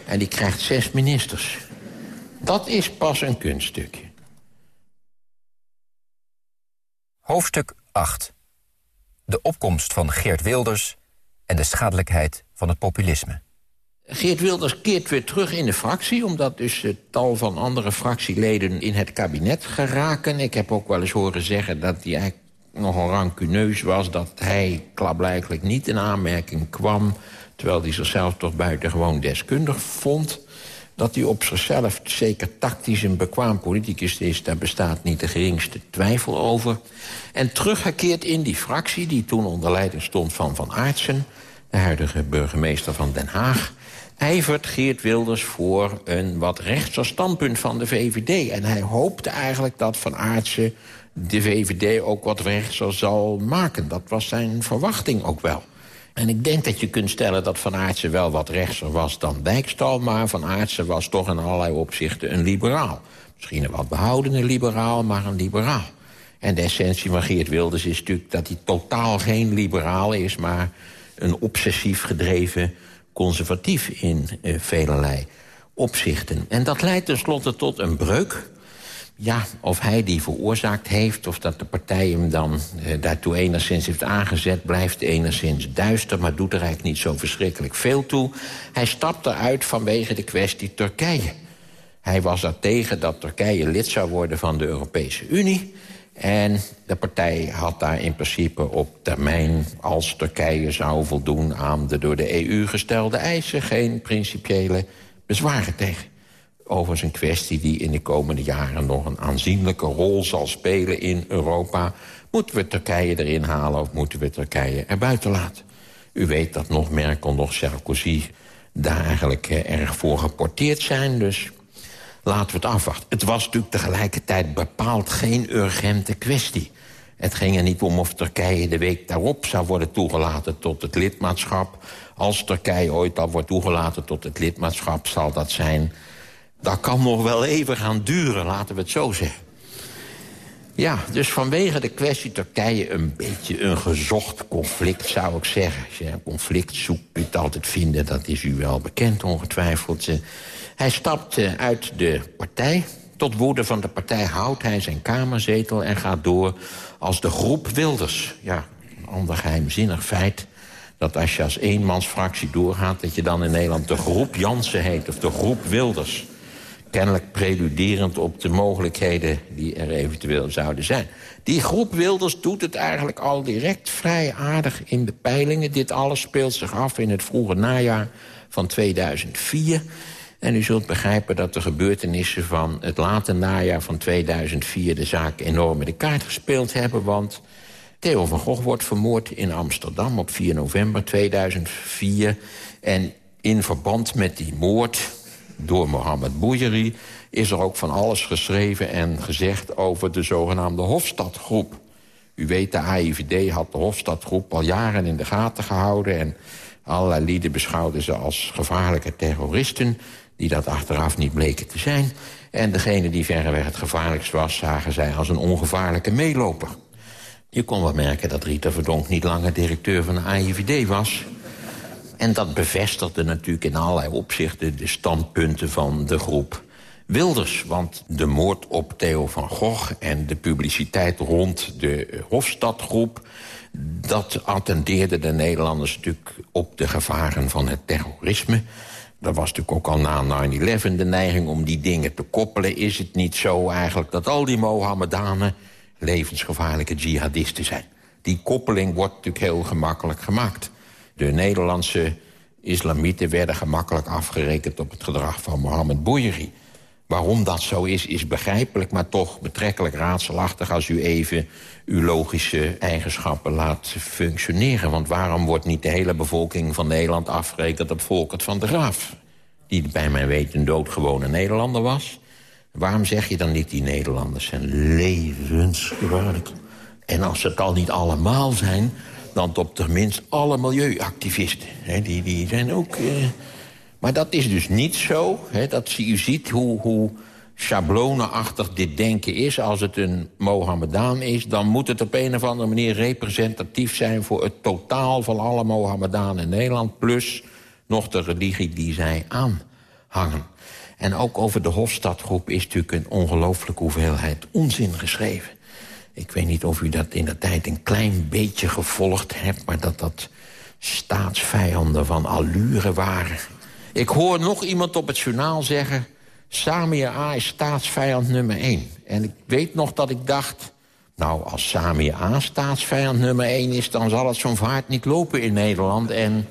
E: en die krijgt zes ministers. Dat is pas een kunststukje.
D: Hoofdstuk 8 de opkomst van Geert Wilders en de schadelijkheid van het populisme.
E: Geert Wilders keert weer terug in de fractie... omdat dus het tal van andere fractieleden in het kabinet geraken. Ik heb ook wel eens horen zeggen dat hij eigenlijk nogal rancuneus was... dat hij klaarblijkelijk niet in aanmerking kwam... terwijl hij zichzelf toch buitengewoon deskundig vond... dat hij op zichzelf zeker tactisch een bekwaam politicus is... daar bestaat niet de geringste twijfel over. En teruggekeerd in die fractie, die toen onder leiding stond van Van Aartsen... de huidige burgemeester van Den Haag ijvert Geert Wilders voor een wat rechtser standpunt van de VVD. En hij hoopte eigenlijk dat Van Aartsen de VVD ook wat rechtser zal maken. Dat was zijn verwachting ook wel. En ik denk dat je kunt stellen dat Van Aartsen wel wat rechtser was dan Dijkstal... maar Van Aartsen was toch in allerlei opzichten een liberaal. Misschien een wat behoudene liberaal, maar een liberaal. En de essentie van Geert Wilders is natuurlijk dat hij totaal geen liberaal is... maar een obsessief gedreven conservatief in uh, velelei opzichten. En dat leidt tenslotte tot een breuk. Ja, of hij die veroorzaakt heeft, of dat de partij hem dan uh, daartoe enigszins heeft aangezet... blijft enigszins duister, maar doet er eigenlijk niet zo verschrikkelijk veel toe. Hij stapt eruit vanwege de kwestie Turkije. Hij was er tegen dat Turkije lid zou worden van de Europese Unie... En de partij had daar in principe op termijn... als Turkije zou voldoen aan de door de EU gestelde eisen... geen principiële bezwaren tegen. Overigens een kwestie die in de komende jaren... nog een aanzienlijke rol zal spelen in Europa. Moeten we Turkije erin halen of moeten we Turkije er buiten laten? U weet dat nog Merkel, nog Sarkozy daar eigenlijk eh, erg voor geporteerd zijn. Dus laten we het afwachten. Het was natuurlijk tegelijkertijd bepaald geen urgente kwestie. Het ging er niet om of Turkije de week daarop zou worden toegelaten tot het lidmaatschap. Als Turkije ooit al wordt toegelaten tot het lidmaatschap, zal dat zijn... dat kan nog wel even gaan duren, laten we het zo zeggen. Ja, dus vanwege de kwestie Turkije een beetje een gezocht conflict, zou ik zeggen. Als je een conflict zoekt, kunt het altijd vinden, dat is u wel bekend ongetwijfeld. Hij stapt uit de partij. Tot woede van de partij houdt hij zijn kamerzetel en gaat door als de groep Wilders. Ja, een ander geheimzinnig feit dat als je als eenmansfractie doorgaat... dat je dan in Nederland de groep Jansen heet of de groep Wilders. Kennelijk preluderend op de mogelijkheden die er eventueel zouden zijn. Die groep Wilders doet het eigenlijk al direct vrij aardig in de peilingen. Dit alles speelt zich af in het vroege najaar van 2004... En u zult begrijpen dat de gebeurtenissen van het late najaar van 2004... de zaak enorm met de kaart gespeeld hebben, want... Theo van Gogh wordt vermoord in Amsterdam op 4 november 2004. En in verband met die moord door Mohammed Bouyeri... is er ook van alles geschreven en gezegd over de zogenaamde Hofstadgroep. U weet, de AIVD had de Hofstadgroep al jaren in de gaten gehouden... en allerlei lieden beschouwden ze als gevaarlijke terroristen die dat achteraf niet bleken te zijn. En degene die verreweg het gevaarlijkst was... zagen zij als een ongevaarlijke meeloper. Je kon wel merken dat Rita Verdonk niet langer directeur van de AIVD was. En dat bevestigde natuurlijk in allerlei opzichten... de standpunten van de groep Wilders. Want de moord op Theo van Gogh en de publiciteit rond de Hofstadgroep... dat attendeerde de Nederlanders natuurlijk op de gevaren van het terrorisme... Dat was natuurlijk ook al na 9-11 de neiging om die dingen te koppelen. Is het niet zo eigenlijk dat al die Mohammedanen levensgevaarlijke jihadisten zijn? Die koppeling wordt natuurlijk heel gemakkelijk gemaakt. De Nederlandse islamieten werden gemakkelijk afgerekend op het gedrag van Mohammed Bouyeri. Waarom dat zo is, is begrijpelijk, maar toch betrekkelijk raadselachtig... als u even uw logische eigenschappen laat functioneren. Want waarom wordt niet de hele bevolking van Nederland afgerekend op Volkert van de Graaf? Die bij mijn weten doodgewone Nederlander was. Waarom zeg je dan niet die Nederlanders zijn levensgevaarlijk? En als het al niet allemaal zijn, dan op tenminste alle milieuactivisten. die, die zijn ook... Eh... Maar dat is dus niet zo. dat u ziet hoe... hoe schablonenachtig dit denken is. Als het een Mohammedaan is, dan moet het op een of andere manier representatief zijn... voor het totaal van alle Mohammedanen in Nederland... plus nog de religie die zij aanhangen. En ook over de Hofstadgroep is natuurlijk een ongelooflijke hoeveelheid onzin geschreven. Ik weet niet of u dat in de tijd een klein beetje gevolgd hebt... maar dat dat staatsvijanden van allure waren. Ik hoor nog iemand op het journaal zeggen... Samia A is staatsvijand nummer 1. En ik weet nog dat ik dacht... nou, als Samia A staatsvijand nummer 1 is... dan zal het zo'n vaart niet lopen in Nederland. En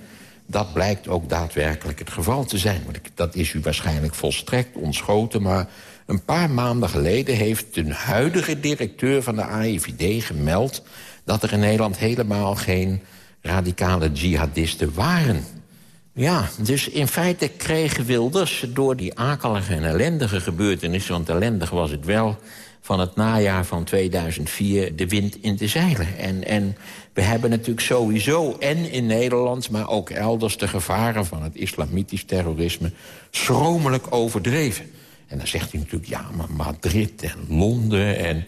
E: dat blijkt ook daadwerkelijk het geval te zijn. Want dat is u waarschijnlijk volstrekt ontschoten... maar een paar maanden geleden heeft de huidige directeur van de AIVD gemeld... dat er in Nederland helemaal geen radicale jihadisten waren. Ja, dus in feite kreeg Wilders door die akelige en ellendige gebeurtenissen... want ellendig was het wel, van het najaar van 2004 de wind in de zeilen. En, en we hebben natuurlijk sowieso, en in Nederland... maar ook elders de gevaren van het islamitisch terrorisme... schromelijk overdreven. En dan zegt hij natuurlijk, ja, maar Madrid en Londen en...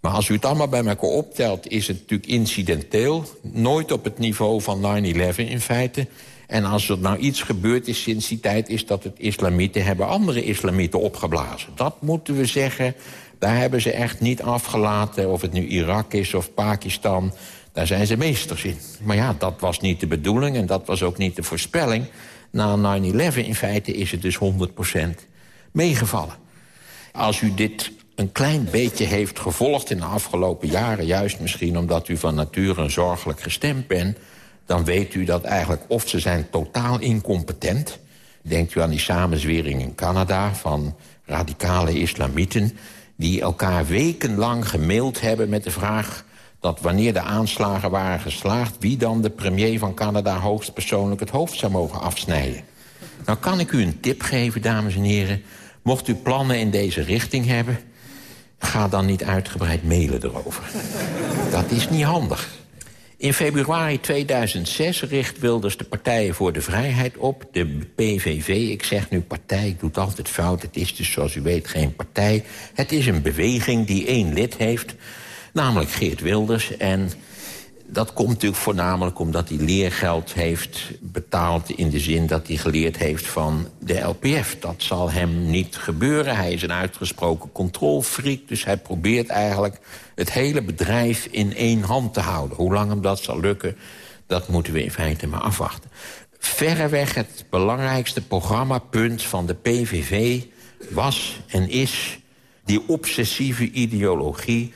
E: Maar als u het allemaal bij elkaar optelt, is het natuurlijk incidenteel. Nooit op het niveau van 9-11 in feite. En als er nou iets gebeurd is sinds die tijd... is dat het islamieten hebben andere islamieten opgeblazen. Dat moeten we zeggen, daar hebben ze echt niet afgelaten. Of het nu Irak is of Pakistan, daar zijn ze meesters in. Maar ja, dat was niet de bedoeling en dat was ook niet de voorspelling. Na 9-11 in feite is het dus 100% meegevallen. Als u dit een klein beetje heeft gevolgd in de afgelopen jaren... juist misschien omdat u van nature zorgelijk gestemd bent... dan weet u dat eigenlijk of ze zijn totaal incompetent... denkt u aan die samenzwering in Canada van radicale islamieten... die elkaar wekenlang gemaild hebben met de vraag dat wanneer de aanslagen waren geslaagd... wie dan de premier van Canada hoogstpersoonlijk het hoofd zou mogen afsnijden. Nou kan ik u een tip geven, dames en heren. Mocht u plannen in deze richting hebben... ga dan niet uitgebreid mailen erover. Dat is niet handig. In februari 2006 richt Wilders de Partijen voor de Vrijheid op. De PVV, ik zeg nu partij, ik doe het altijd fout. Het is dus zoals u weet geen partij. Het is een beweging die één lid heeft, namelijk Geert Wilders. En dat komt natuurlijk voornamelijk omdat hij leergeld heeft betaald... in de zin dat hij geleerd heeft van de LPF. Dat zal hem niet gebeuren. Hij is een uitgesproken controlfreak. Dus hij probeert eigenlijk het hele bedrijf in één hand te houden. Hoe lang hem dat zal lukken, dat moeten we in feite maar afwachten. Verreweg het belangrijkste programmapunt van de PVV was en is... die obsessieve ideologie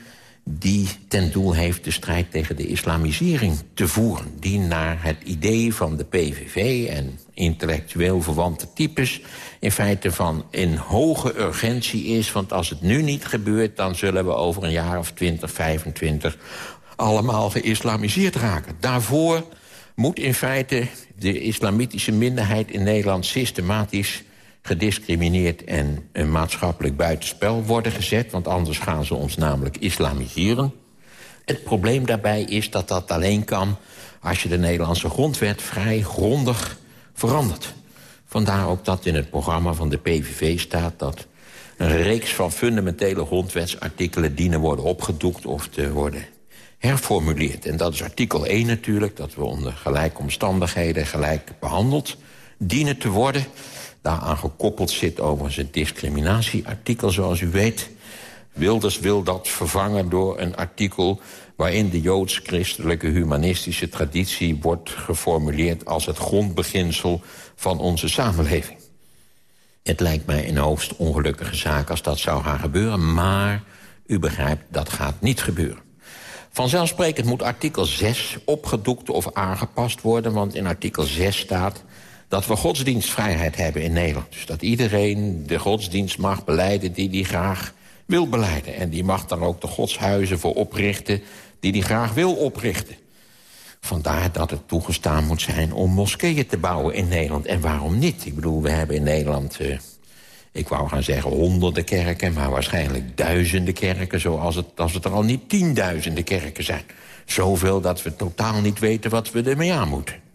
E: die ten doel heeft de strijd tegen de islamisering te voeren. Die naar het idee van de PVV en intellectueel verwante types... in feite van in hoge urgentie is. Want als het nu niet gebeurt, dan zullen we over een jaar of 20, 25... allemaal geïslamiseerd raken. Daarvoor moet in feite de islamitische minderheid in Nederland systematisch gediscrimineerd en een maatschappelijk buitenspel worden gezet... want anders gaan ze ons namelijk islamiseren. Het probleem daarbij is dat dat alleen kan... als je de Nederlandse grondwet vrij grondig verandert. Vandaar ook dat in het programma van de PVV staat... dat een reeks van fundamentele grondwetsartikelen dienen worden opgedoekt... of te worden herformuleerd. En dat is artikel 1 natuurlijk, dat we onder gelijke omstandigheden gelijk behandeld dienen te worden. Daaraan gekoppeld zit overigens het discriminatieartikel, zoals u weet. Wilders wil dat vervangen door een artikel... waarin de joods-christelijke humanistische traditie wordt geformuleerd... als het grondbeginsel van onze samenleving. Het lijkt mij een hoogst ongelukkige zaak als dat zou gaan gebeuren... maar u begrijpt, dat gaat niet gebeuren. Vanzelfsprekend moet artikel 6 opgedoekt of aangepast worden... want in artikel 6 staat dat we godsdienstvrijheid hebben in Nederland. Dus dat iedereen de godsdienst mag beleiden die hij graag wil beleiden. En die mag dan ook de godshuizen voor oprichten die hij graag wil oprichten. Vandaar dat het toegestaan moet zijn om moskeeën te bouwen in Nederland. En waarom niet? Ik bedoel, we hebben in Nederland... Uh, ik wou gaan zeggen honderden kerken, maar waarschijnlijk duizenden kerken... zoals het, als het er al niet tienduizenden kerken zijn. Zoveel dat we totaal niet weten wat we ermee aan moeten.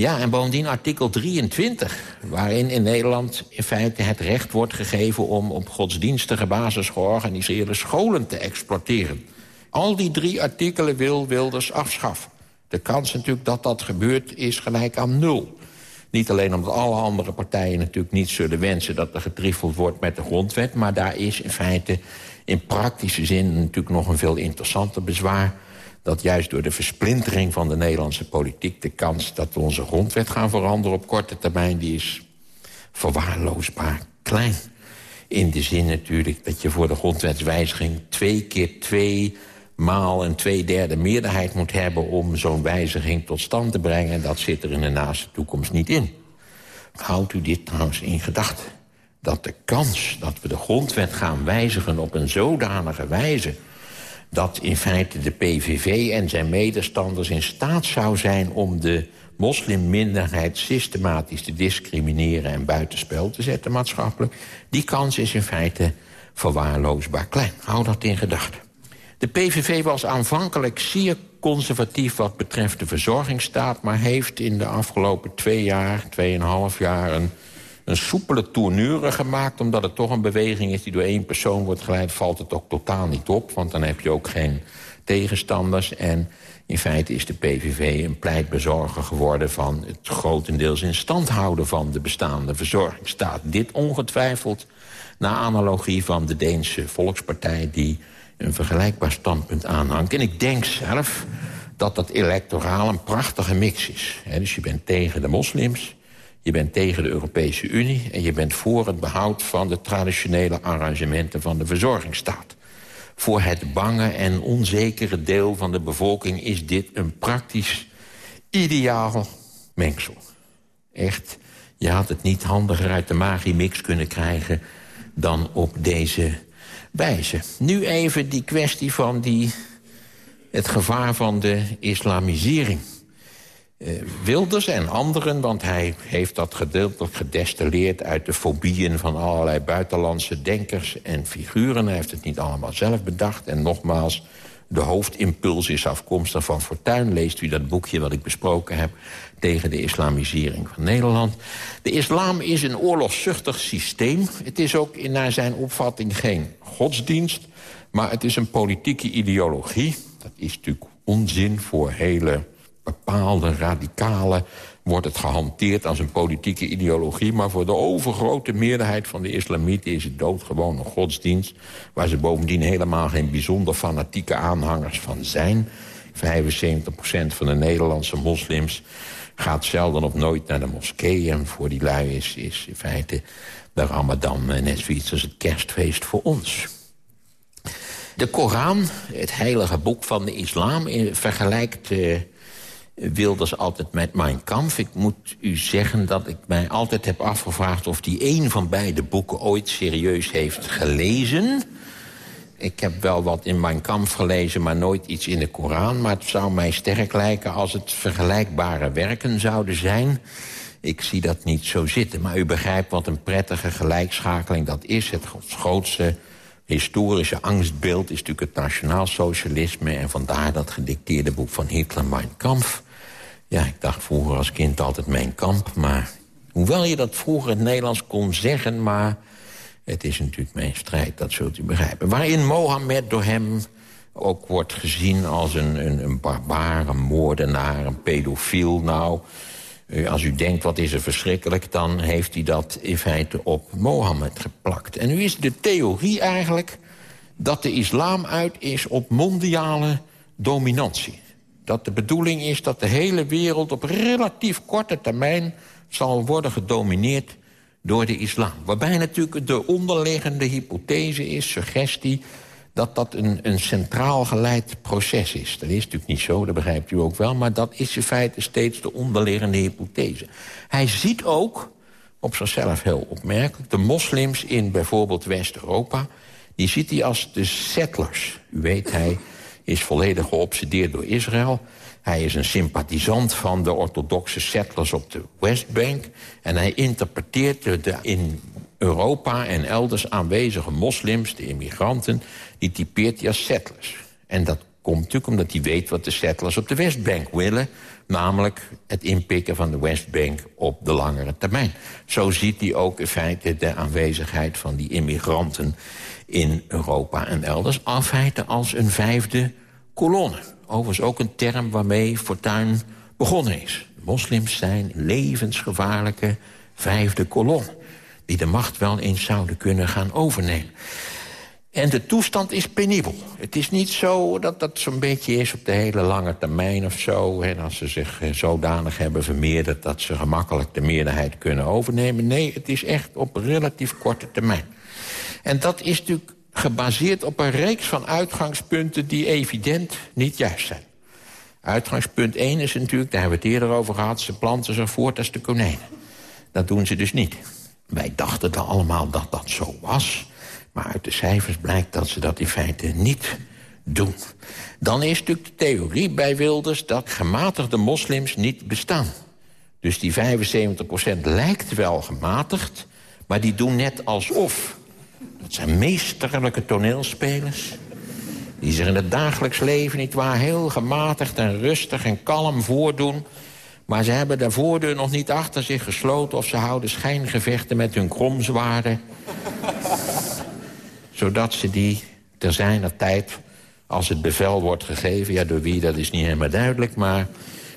E: Ja, en bovendien artikel 23, waarin in Nederland in feite het recht wordt gegeven... om op godsdienstige basis georganiseerde scholen te exploiteren. Al die drie artikelen wil Wilders afschaffen. De kans natuurlijk dat dat gebeurt is gelijk aan nul. Niet alleen omdat alle andere partijen natuurlijk niet zullen wensen... dat er getriefeld wordt met de grondwet... maar daar is in feite in praktische zin natuurlijk nog een veel interessanter bezwaar... dat juist door de versplintering van de Nederlandse politiek... de kans dat we onze grondwet gaan veranderen op korte termijn... die is verwaarloosbaar klein. In de zin natuurlijk dat je voor de grondwetswijziging... twee keer twee maal een tweederde meerderheid moet hebben... om zo'n wijziging tot stand te brengen. En dat zit er in de naaste toekomst niet in. Houdt u dit trouwens in gedachten? Dat de kans dat we de grondwet gaan wijzigen op een zodanige wijze... dat in feite de PVV en zijn medestanders in staat zou zijn... om de moslimminderheid systematisch te discrimineren... en buitenspel te zetten maatschappelijk... die kans is in feite verwaarloosbaar klein. Hou dat in gedachten. De PVV was aanvankelijk zeer conservatief wat betreft de verzorgingsstaat... maar heeft in de afgelopen twee jaar, tweeënhalf jaar... een, een soepele tournure gemaakt, omdat het toch een beweging is... die door één persoon wordt geleid, valt het ook totaal niet op... want dan heb je ook geen tegenstanders. En in feite is de PVV een pleitbezorger geworden... van het grotendeels in stand houden van de bestaande verzorgingsstaat. Dit ongetwijfeld naar analogie van de Deense Volkspartij... die een vergelijkbaar standpunt aanhangt. En ik denk zelf dat dat electoraal een prachtige mix is. dus je bent tegen de moslims, je bent tegen de Europese Unie... en je bent voor het behoud van de traditionele arrangementen van de verzorgingsstaat. Voor het bange en onzekere deel van de bevolking is dit een praktisch ideaal mengsel. Echt, je had het niet handiger uit de magiemix kunnen krijgen... dan op deze wijze. Nu even die kwestie van die, het gevaar van de islamisering. Uh, Wilders en anderen, want hij heeft dat gedeeltelijk gedestilleerd... uit de fobieën van allerlei buitenlandse denkers en figuren. Hij heeft het niet allemaal zelf bedacht. En nogmaals, de hoofdimpuls is afkomstig van Fortuin. Leest u dat boekje wat ik besproken heb tegen de islamisering van Nederland. De islam is een oorlogszuchtig systeem. Het is ook naar zijn opvatting geen godsdienst... maar het is een politieke ideologie. Dat is natuurlijk onzin voor hele bepaalde radicale wordt het gehanteerd als een politieke ideologie... maar voor de overgrote meerderheid van de islamieten is het doodgewoon een godsdienst... waar ze bovendien helemaal geen bijzonder fanatieke aanhangers van zijn. 75% van de Nederlandse moslims gaat zelden of nooit naar de moskee. En voor die lui is, is in feite de ramadan net zoiets als het kerstfeest voor ons. De Koran, het heilige boek van de islam, eh, vergelijkt... Uh, Wilders altijd met Mein Kampf. Ik moet u zeggen dat ik mij altijd heb afgevraagd... of die een van beide boeken ooit serieus heeft gelezen. Ik heb wel wat in Mein Kampf gelezen, maar nooit iets in de Koran. Maar het zou mij sterk lijken als het vergelijkbare werken zouden zijn. Ik zie dat niet zo zitten. Maar u begrijpt wat een prettige gelijkschakeling dat is. Het grootste historische angstbeeld is natuurlijk het nationaal socialisme... en vandaar dat gedicteerde boek van Hitler, Mein Kampf. Ja, ik dacht vroeger als kind altijd mijn kamp. Maar hoewel je dat vroeger in het Nederlands kon zeggen... maar het is natuurlijk mijn strijd, dat zult u begrijpen. Waarin Mohammed door hem ook wordt gezien als een, een, een barbaar, een moordenaar, een pedofiel. Nou, als u denkt wat is er verschrikkelijk... dan heeft hij dat in feite op Mohammed geplakt. En nu is de theorie eigenlijk dat de islam uit is op mondiale dominantie dat de bedoeling is dat de hele wereld op relatief korte termijn... zal worden gedomineerd door de islam. Waarbij natuurlijk de onderliggende hypothese is, suggestie... dat dat een, een centraal geleid proces is. Dat is natuurlijk niet zo, dat begrijpt u ook wel... maar dat is in feite steeds de onderliggende hypothese. Hij ziet ook, op zichzelf heel opmerkelijk... de moslims in bijvoorbeeld West-Europa... die ziet hij als de settlers. U weet, hij is volledig geobsedeerd door Israël. Hij is een sympathisant van de orthodoxe settlers op de Westbank. En hij interpreteert de in Europa en elders aanwezige moslims, de immigranten... die typeert hij als settlers. En dat komt natuurlijk omdat hij weet wat de settlers op de Westbank willen... namelijk het inpikken van de Westbank op de langere termijn. Zo ziet hij ook in feite de aanwezigheid van die immigranten in Europa en elders... in feite als een vijfde kolonne. Overigens ook een term waarmee Fortuyn begonnen is. Moslims zijn levensgevaarlijke vijfde kolonne... die de macht wel eens zouden kunnen gaan overnemen. En de toestand is penibel. Het is niet zo dat dat zo'n beetje is op de hele lange termijn of zo. En als ze zich eh, zodanig hebben vermeerderd... dat ze gemakkelijk de meerderheid kunnen overnemen. Nee, het is echt op relatief korte termijn. En dat is natuurlijk gebaseerd op een reeks van uitgangspunten... die evident niet juist zijn. Uitgangspunt 1 is natuurlijk, daar hebben we het eerder over gehad... ze planten zich voort als de konijnen. Dat doen ze dus niet. Wij dachten dan allemaal dat dat zo was... Maar uit de cijfers blijkt dat ze dat in feite niet doen. Dan is natuurlijk de theorie bij Wilders dat gematigde moslims niet bestaan. Dus die 75% lijkt wel gematigd, maar die doen net alsof. Dat zijn meesterlijke toneelspelers... die zich in het dagelijks leven niet waar heel gematigd en rustig en kalm voordoen... maar ze hebben de voordeur nog niet achter zich gesloten... of ze houden schijngevechten met hun kromzwaarden zodat ze die ter zijner tijd, als het bevel wordt gegeven... ja, door wie, dat is niet helemaal duidelijk... maar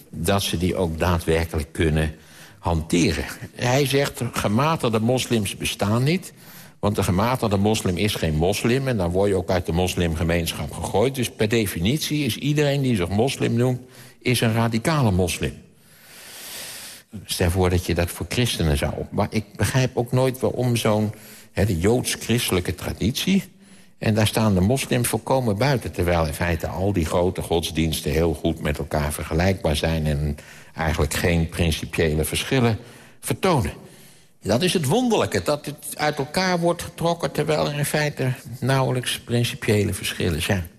E: dat ze die ook daadwerkelijk kunnen hanteren. Hij zegt, gematigde moslims bestaan niet... want de gematigde moslim is geen moslim... en dan word je ook uit de moslimgemeenschap gegooid. Dus per definitie is iedereen die zich moslim noemt... is een radicale moslim. Stel voor dat je dat voor christenen zou... Maar ik begrijp ook nooit waarom zo'n de joods-christelijke traditie. En daar staan de moslims volkomen buiten. Terwijl in feite al die grote godsdiensten heel goed met elkaar vergelijkbaar zijn... en eigenlijk geen principiële verschillen vertonen. Dat is het wonderlijke, dat het uit elkaar wordt getrokken... terwijl er in feite nauwelijks principiële verschillen zijn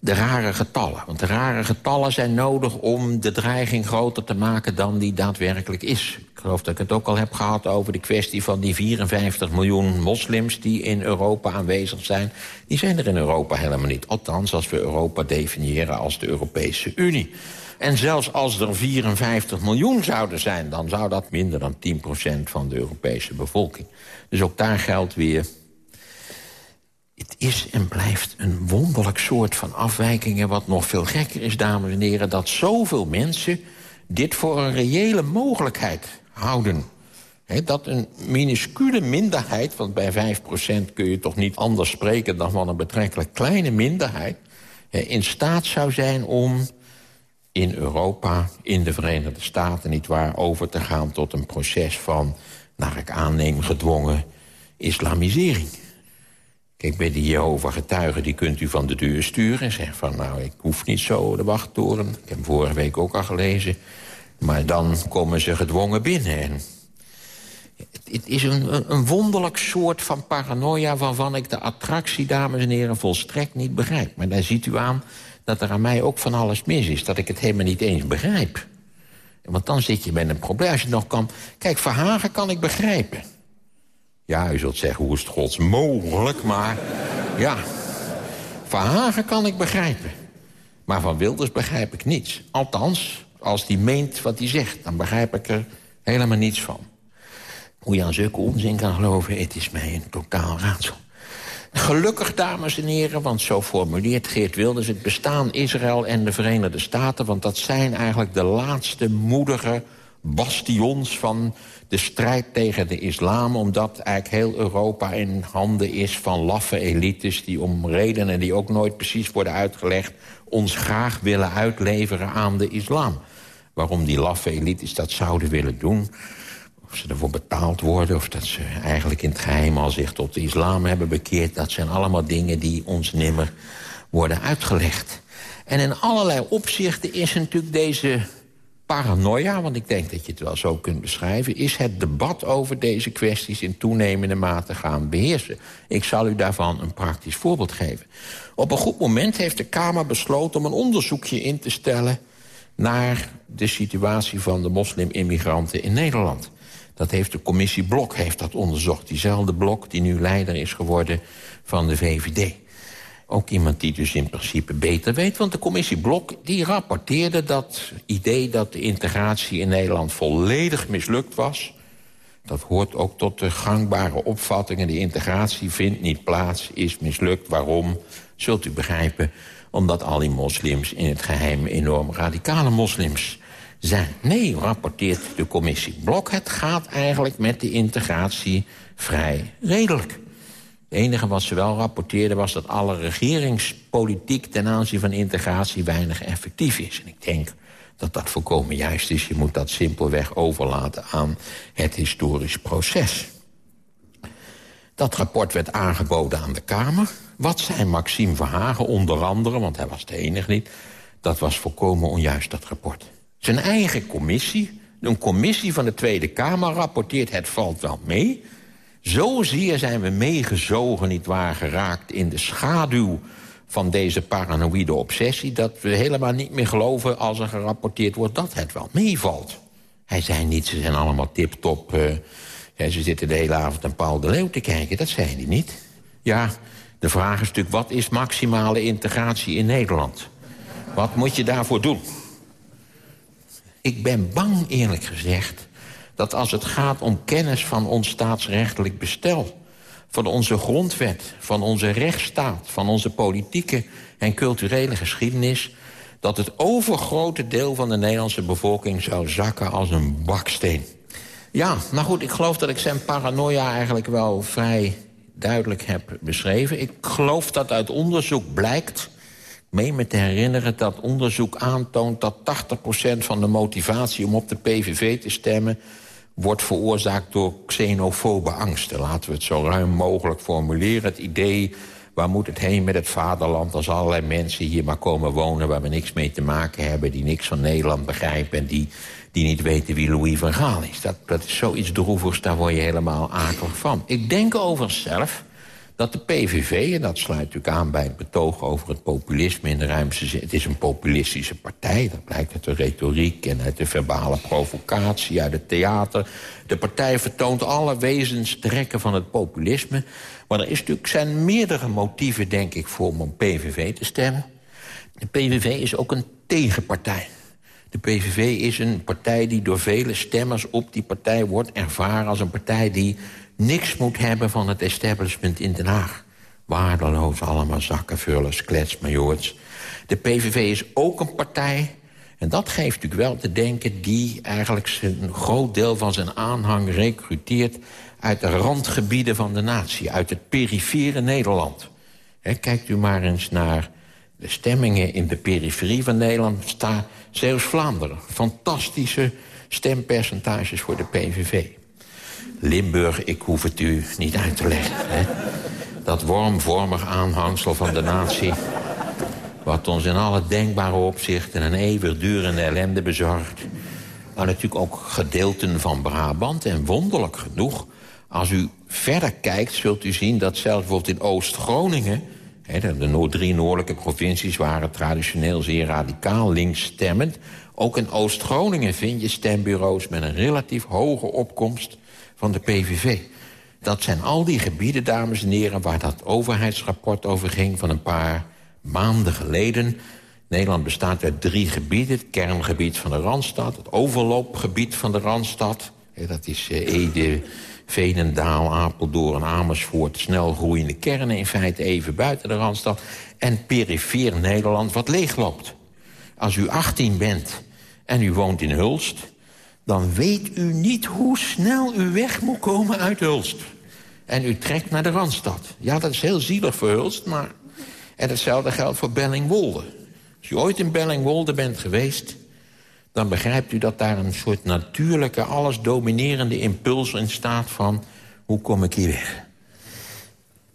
E: de rare getallen. Want de rare getallen zijn nodig om de dreiging groter te maken dan die daadwerkelijk is. Ik geloof dat ik het ook al heb gehad over de kwestie van die 54 miljoen moslims die in Europa aanwezig zijn. Die zijn er in Europa helemaal niet. Althans, als we Europa definiëren als de Europese Unie. En zelfs als er 54 miljoen zouden zijn... dan zou dat minder dan 10% van de Europese bevolking. Dus ook daar geldt weer het is en blijft een wonderlijk soort van afwijkingen... wat nog veel gekker is, dames en heren... dat zoveel mensen dit voor een reële mogelijkheid houden. dat een minuscule minderheid, want bij 5% kun je toch niet anders spreken... dan van een betrekkelijk kleine minderheid... in staat zou zijn om in Europa, in de Verenigde Staten... niet waar, over te gaan tot een proces van, naar ik aanneem, gedwongen islamisering. Kijk, bij die Jehovah-getuigen, die kunt u van de deur sturen... en zeggen van, nou, ik hoef niet zo de wachttoren. Ik heb hem vorige week ook al gelezen. Maar dan komen ze gedwongen binnen. En het, is een, wonderlijk soort van paranoia... waarvan ik de attractie, dames en heren, volstrekt niet begrijp. Maar daar ziet u aan dat er aan mij ook van alles mis is. Dat ik het helemaal niet eens begrijp. Want dan zit je met een probleem. Als je nog kan... Kijk, Verhagen kan ik begrijpen. Ja, u zult zeggen, hoe is het gods mogelijk? Maar ja, Van Hagen kan ik begrijpen. Maar van Wilders begrijp ik niets. Althans, als die meent wat hij zegt, dan begrijp ik er helemaal niets van. Hoe je aan zulke onzin kan geloven, het is mij een totaal raadsel. Gelukkig, dames en heren, want zo formuleert Geert Wilders... het bestaan Israël en de Verenigde Staten... want dat zijn eigenlijk de laatste moedige bastions van de strijd tegen de islam... omdat eigenlijk heel Europa in handen is van laffe elites... die om redenen die ook nooit precies worden uitgelegd... ons graag willen uitleveren aan de islam. Waarom die laffe elites dat zouden willen doen... of ze ervoor betaald worden... of dat ze eigenlijk in het geheim al zich tot de islam hebben bekeerd... dat zijn allemaal dingen die ons nimmer worden uitgelegd. En in allerlei opzichten is natuurlijk deze paranoia, want ik denk dat je het wel zo kunt beschrijven... is het debat over deze kwesties in toenemende mate gaan beheersen. Ik zal u daarvan een praktisch voorbeeld geven. Op een goed moment heeft de Kamer besloten om een onderzoekje in te stellen... naar de situatie van de moslim-immigranten in Nederland. Dat heeft de commissie Blok heeft dat onderzocht. Diezelfde Blok die nu leider is geworden van de VVD. Ook iemand die dus in principe beter weet. Want de commissie Blok die rapporteerde dat idee dat de integratie in Nederland volledig mislukt was. Dat hoort ook tot de gangbare opvattingen. De integratie vindt niet plaats, is mislukt. Waarom? Zult u begrijpen. Omdat al die moslims in het geheim enorm radicale moslims zijn. Nee, rapporteert de commissie Blok. Het gaat eigenlijk met de integratie vrij redelijk. Het enige wat ze wel rapporteerden was dat alle regeringspolitiek... ten aanzien van integratie weinig effectief is. En ik denk dat dat volkomen juist is. Je moet dat simpelweg overlaten aan het historisch proces. Dat rapport werd aangeboden aan de Kamer. Wat zei Maxime Verhagen onder andere, want hij was de enige niet... dat was volkomen onjuist, dat rapport. Zijn eigen commissie, een commissie van de Tweede Kamer... rapporteert het valt wel mee. Zozeer zijn we meegezogen, nietwaar, geraakt... in de schaduw van deze paranoïde obsessie... dat we helemaal niet meer geloven als er gerapporteerd wordt... dat het wel meevalt. Hij zei niet, ze zijn allemaal tip-top... Uh, ja, ze zitten de hele avond aan Paul de Leeuw te kijken. Dat zei hij niet. Ja, de vraag is natuurlijk, wat is maximale integratie in Nederland? Wat moet je daarvoor doen? Ik ben bang, eerlijk gezegd, dat als het gaat om kennis van ons staatsrechtelijk bestel... van onze grondwet, van onze rechtsstaat... van onze politieke en culturele geschiedenis... dat het overgrote deel van de Nederlandse bevolking zou zakken als een baksteen. Ja, nou goed, ik geloof dat ik zijn paranoia eigenlijk wel vrij duidelijk heb beschreven. Ik geloof dat uit onderzoek blijkt... meen me te herinneren dat onderzoek aantoont... dat 80% van de motivatie om op de PVV te stemmen... wordt veroorzaakt door xenofobe angsten. Laten we het zo ruim mogelijk formuleren. Het idee, waar moet het heen met het vaderland... als allerlei mensen hier maar komen wonen... waar we niks mee te maken hebben... die niks van Nederland begrijpen... en die die niet weten wie Louis van Gaal is. Dat, dat is zoiets droevigs, daar word je helemaal akelig van. Ik denk overigens zelf dat de PVV, en dat sluit natuurlijk aan bij het betoog over het populisme in de ruimste zin. Het is een populistische partij, dat blijkt uit de retoriek en uit de verbale provocatie, uit het theater. De partij vertoont alle wezenstrekken van het populisme. Maar er is natuurlijk, zijn meerdere motieven, denk ik, voor om PVV te stemmen. De PVV is ook een tegenpartij. De PVV is een partij die door vele stemmers op die partij wordt ervaren... als een partij die niks moet hebben van het establishment in Den Haag. Waardeloos, allemaal zakkenvullers, kletsmajoorts. De PVV is ook een partij, en dat geeft natuurlijk wel te denken... die eigenlijk een groot deel van zijn aanhang recruteert... uit de randgebieden van de natie, uit het perifere Nederland. kijkt u maar eens naar de stemmingen in de periferie van Nederland... Zeeuws-Vlaanderen, fantastische stempercentages voor de PVV. Limburg, ik hoef het u niet uit te leggen. Hè? Dat wormvormig aanhangsel van de natie... wat ons in alle denkbare opzichten een eeuwigdurende ellende bezorgt. Maar natuurlijk ook gedeelten van Brabant. En wonderlijk genoeg, als u verder kijkt... zult u zien dat zelfs bijvoorbeeld in Oost-Groningen... de Noord drie noordelijke provincies waren traditioneel zeer radicaal links stemmend. Ook in Oost-Groningen vind je stembureaus met een relatief hoge opkomst van de PVV. Dat zijn al die gebieden, dames en heren... waar dat overheidsrapport over ging van een paar maanden geleden. Nederland bestaat uit drie gebieden. Het kerngebied van de Randstad, het overloopgebied van de Randstad... dat is uh, Ede, Veenendaal, Apeldoorn, Amersfoort... snel groeiende kernen, in feite even buiten de Randstad... en perifeer Nederland wat leegloopt. Als u 18 bent en u woont in Hulst dan weet u niet hoe snel u weg moet komen uit Hulst. En u trekt naar de Randstad. Ja, dat is heel zielig voor Hulst, maar... En hetzelfde geldt voor Bellingwolde. Als u ooit in Bellingwolde bent geweest... dan begrijpt u dat daar een soort natuurlijke, alles dominerende impuls in staat van... hoe kom ik hier weg?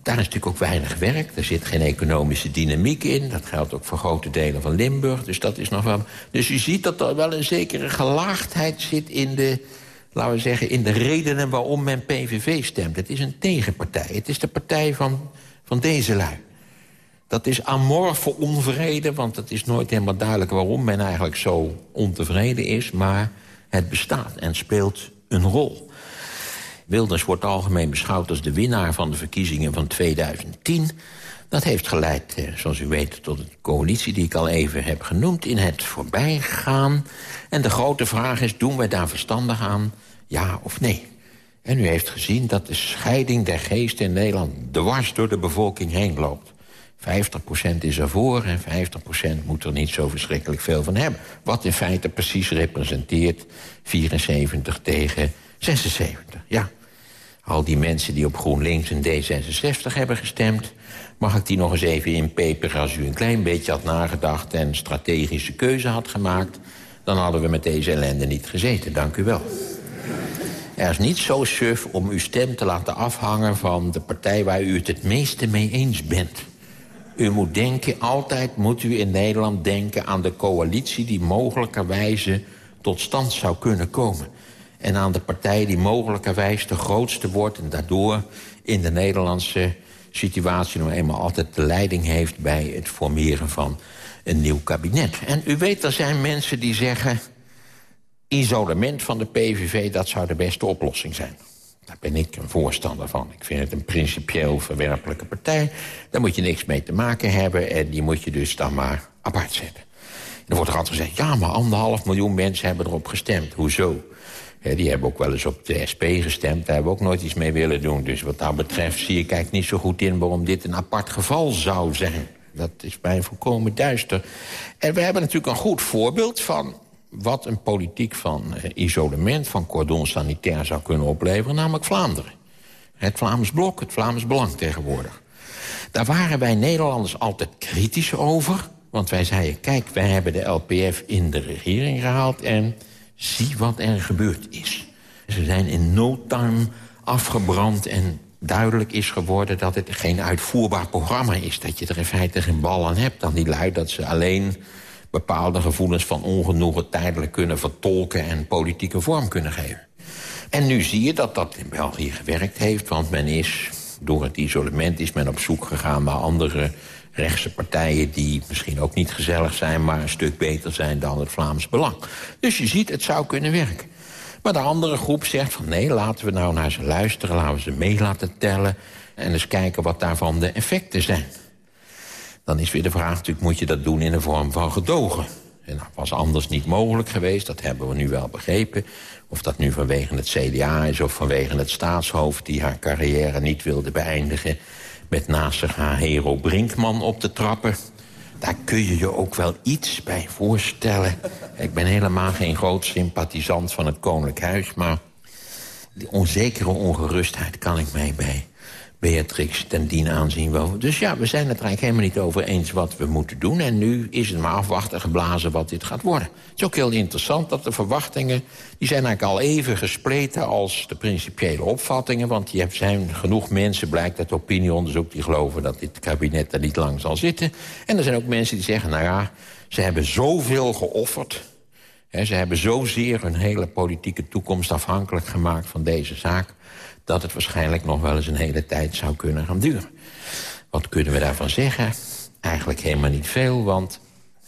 E: Daar is natuurlijk ook weinig werk. Er zit geen economische dynamiek in. Dat geldt ook voor grote delen van Limburg. Dus dat is nog wel... Dus u ziet dat er wel een zekere gelaagdheid zit in de... laten we zeggen, in de redenen waarom men PVV stemt. Het is een tegenpartij. Het is de partij van, van deze lui. Dat is amorfe onvrede, want het is nooit helemaal duidelijk... waarom men eigenlijk zo ontevreden is. Maar het bestaat en speelt een rol. Wilders wordt algemeen beschouwd als de winnaar van de verkiezingen van 2010. Dat heeft geleid, eh, zoals u weet, tot een coalitie die ik al even heb genoemd... in het voorbijgaan. En de grote vraag is, doen wij daar verstandig aan, ja of nee? En u heeft gezien dat de scheiding der geesten in Nederland... dwars door de bevolking heen loopt. 50% is ervoor en 50% moet er niet zo verschrikkelijk veel van hebben. Wat in feite precies representeert 74 tegen 76, ja. Al die mensen die op GroenLinks en D66 hebben gestemd... mag ik die nog eens even inpeperen als u een klein beetje had nagedacht... en strategische keuze had gemaakt... dan hadden we met deze ellende niet gezeten. Dank u wel. Er is niet zo suf om uw stem te laten afhangen van de partij waar u het het meeste mee eens bent. U moet denken, altijd moet u in Nederland denken aan de coalitie die mogelijkerwijze tot stand zou kunnen komen. En aan de partij die mogelijkerwijs de grootste wordt en daardoor in de Nederlandse situatie nog eenmaal altijd de leiding heeft bij het formeren van een nieuw kabinet. En u weet, er zijn mensen die zeggen isolement van de PVV, dat zou de beste oplossing zijn. Daar ben ik een voorstander van. Ik vind het een principieel verwerpelijke partij. Daar moet je niks mee te maken hebben en die moet je dus dan maar apart zetten. En er wordt er altijd gezegd, ja, maar anderhalf miljoen mensen hebben erop gestemd. Hoezo? Die hebben ook wel eens op de SP gestemd. Daar hebben we ook nooit iets mee willen doen. Dus wat dat betreft zie ik eigenlijk niet zo goed in... waarom dit een apart geval zou zijn. Dat is mij volkomen duister. En we hebben natuurlijk een goed voorbeeld van wat een politiek van eh, isolement, van cordon sanitair zou kunnen opleveren, namelijk Vlaanderen. Het Vlaams Blok, het Vlaams Belang tegenwoordig. Daar waren wij Nederlanders altijd kritisch over. Want wij zeiden, kijk, wij hebben de LPF in de regering gehaald... en zie wat er gebeurd is. Ze zijn in no time afgebrand en duidelijk is geworden... dat het geen uitvoerbaar programma is. Dat je er in feite geen bal aan hebt. Dan die luidt dat ze alleen bepaalde gevoelens van ongenoegen tijdelijk kunnen vertolken en politieke vorm kunnen geven. En nu zie je dat dat in België gewerkt heeft, want men is door het isolement is men op zoek gegaan naar andere rechtse partijen... die misschien ook niet gezellig zijn, maar een stuk beter zijn dan het Vlaams Belang. Dus je ziet, het zou kunnen werken. Maar de andere groep zegt van nee, laten we nou naar ze luisteren... laten we ze mee laten tellen en eens kijken wat daarvan de effecten zijn dan is weer de vraag natuurlijk, moet je dat doen in een vorm van gedogen? En dat was anders niet mogelijk geweest, dat hebben we nu wel begrepen. Of dat nu vanwege het CDA is of vanwege het staatshoofd... die haar carrière niet wilde beëindigen... met naast haar Hero Brinkman op te trappen. Daar kun je je ook wel iets bij voorstellen. Ik ben helemaal geen groot sympathisant van het Koninklijk Huis... maar die onzekere ongerustheid kan ik mij bij Beatrix ten dien aanzien wel. Dus ja, we zijn het er eigenlijk helemaal niet over eens wat we moeten doen. En nu is het maar afwachten geblazen wat dit gaat worden. Het is ook heel interessant dat de verwachtingen... die zijn eigenlijk al even gespleten als de principiële opvattingen. Want je zijn genoeg mensen, blijkt uit opinieonderzoek... die geloven dat dit kabinet er niet lang zal zitten. En er zijn ook mensen die zeggen, nou ja, ze hebben zoveel geofferd... ze hebben zozeer hun hele politieke toekomst afhankelijk gemaakt van deze zaak dat het waarschijnlijk nog wel eens een hele tijd zou kunnen gaan duren. Wat kunnen we daarvan zeggen? Eigenlijk helemaal niet veel, want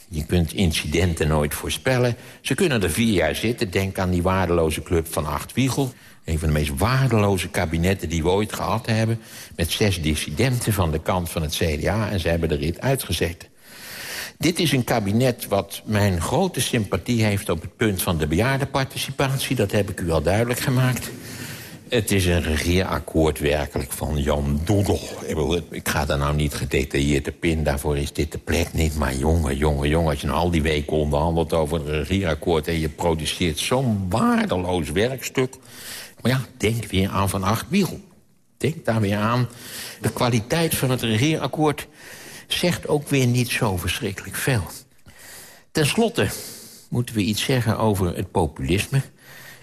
E: je kunt incidenten nooit voorspellen. Ze kunnen er vier jaar zitten. Denk aan die waardeloze club van Acht Wiegel. Een van de meest waardeloze kabinetten die we ooit gehad hebben. Met zes dissidenten van de kant van het CDA. En ze hebben de rit uitgezeten. Dit is een kabinet wat mijn grote sympathie heeft... op het punt van de bejaardenparticipatie. Dat heb ik u al duidelijk gemaakt. Het is een regeerakkoord werkelijk van Jan Doedel. Ik ga daar nou niet gedetailleerd op in, daarvoor is dit de plek niet. Maar jongen, jongen, jongen, als je nou al die weken onderhandelt over een regeerakkoord... en je produceert zo'n waardeloos werkstuk... maar ja, denk weer aan Van Acht Wiegel. Denk daar weer aan. De kwaliteit van het regeerakkoord zegt ook weer niet zo verschrikkelijk veel. Ten slotte moeten we iets zeggen over het populisme...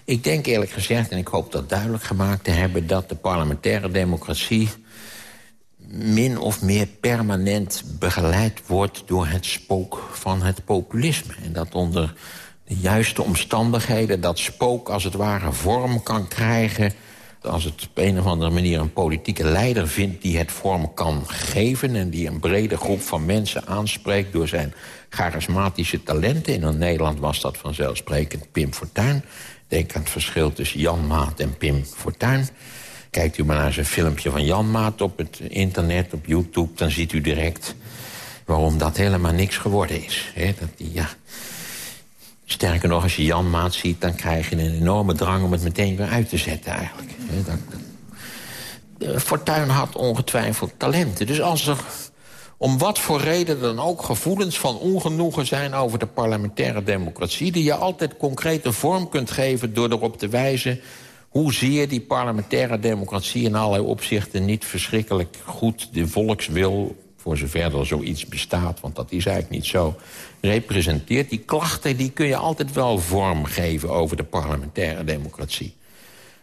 E: Ik denk eerlijk gezegd, en ik hoop dat duidelijk gemaakt te hebben... dat de parlementaire democratie min of meer permanent begeleid wordt... door het spook van het populisme. En dat onder de juiste omstandigheden dat spook als het ware vorm kan krijgen... als het op een of andere manier een politieke leider vindt... die het vorm kan geven en die een brede groep van mensen aanspreekt... door zijn charismatische talenten. In Nederland was dat vanzelfsprekend Pim Fortuyn... Denk aan het verschil tussen Jan Maat en Pim Fortuyn. Kijkt u maar naar zijn filmpje van Jan Maat op het internet, op YouTube... dan ziet u direct waarom dat helemaal niks geworden is. dat ja. Sterker nog, als je Jan Maat ziet... dan krijg je een enorme drang om het meteen weer uit te zetten eigenlijk. dat, Fortuyn had ongetwijfeld talenten. Dus als er om wat voor reden dan ook gevoelens van ongenoegen zijn over de parlementaire democratie... die je altijd concrete vorm kunt geven door erop te wijzen hoezeer die parlementaire democratie in allerlei opzichten niet verschrikkelijk goed de volkswil, voor zover er zoiets bestaat, want dat is eigenlijk niet zo, representeert. Die klachten die kun je altijd wel vormgeven over de parlementaire democratie.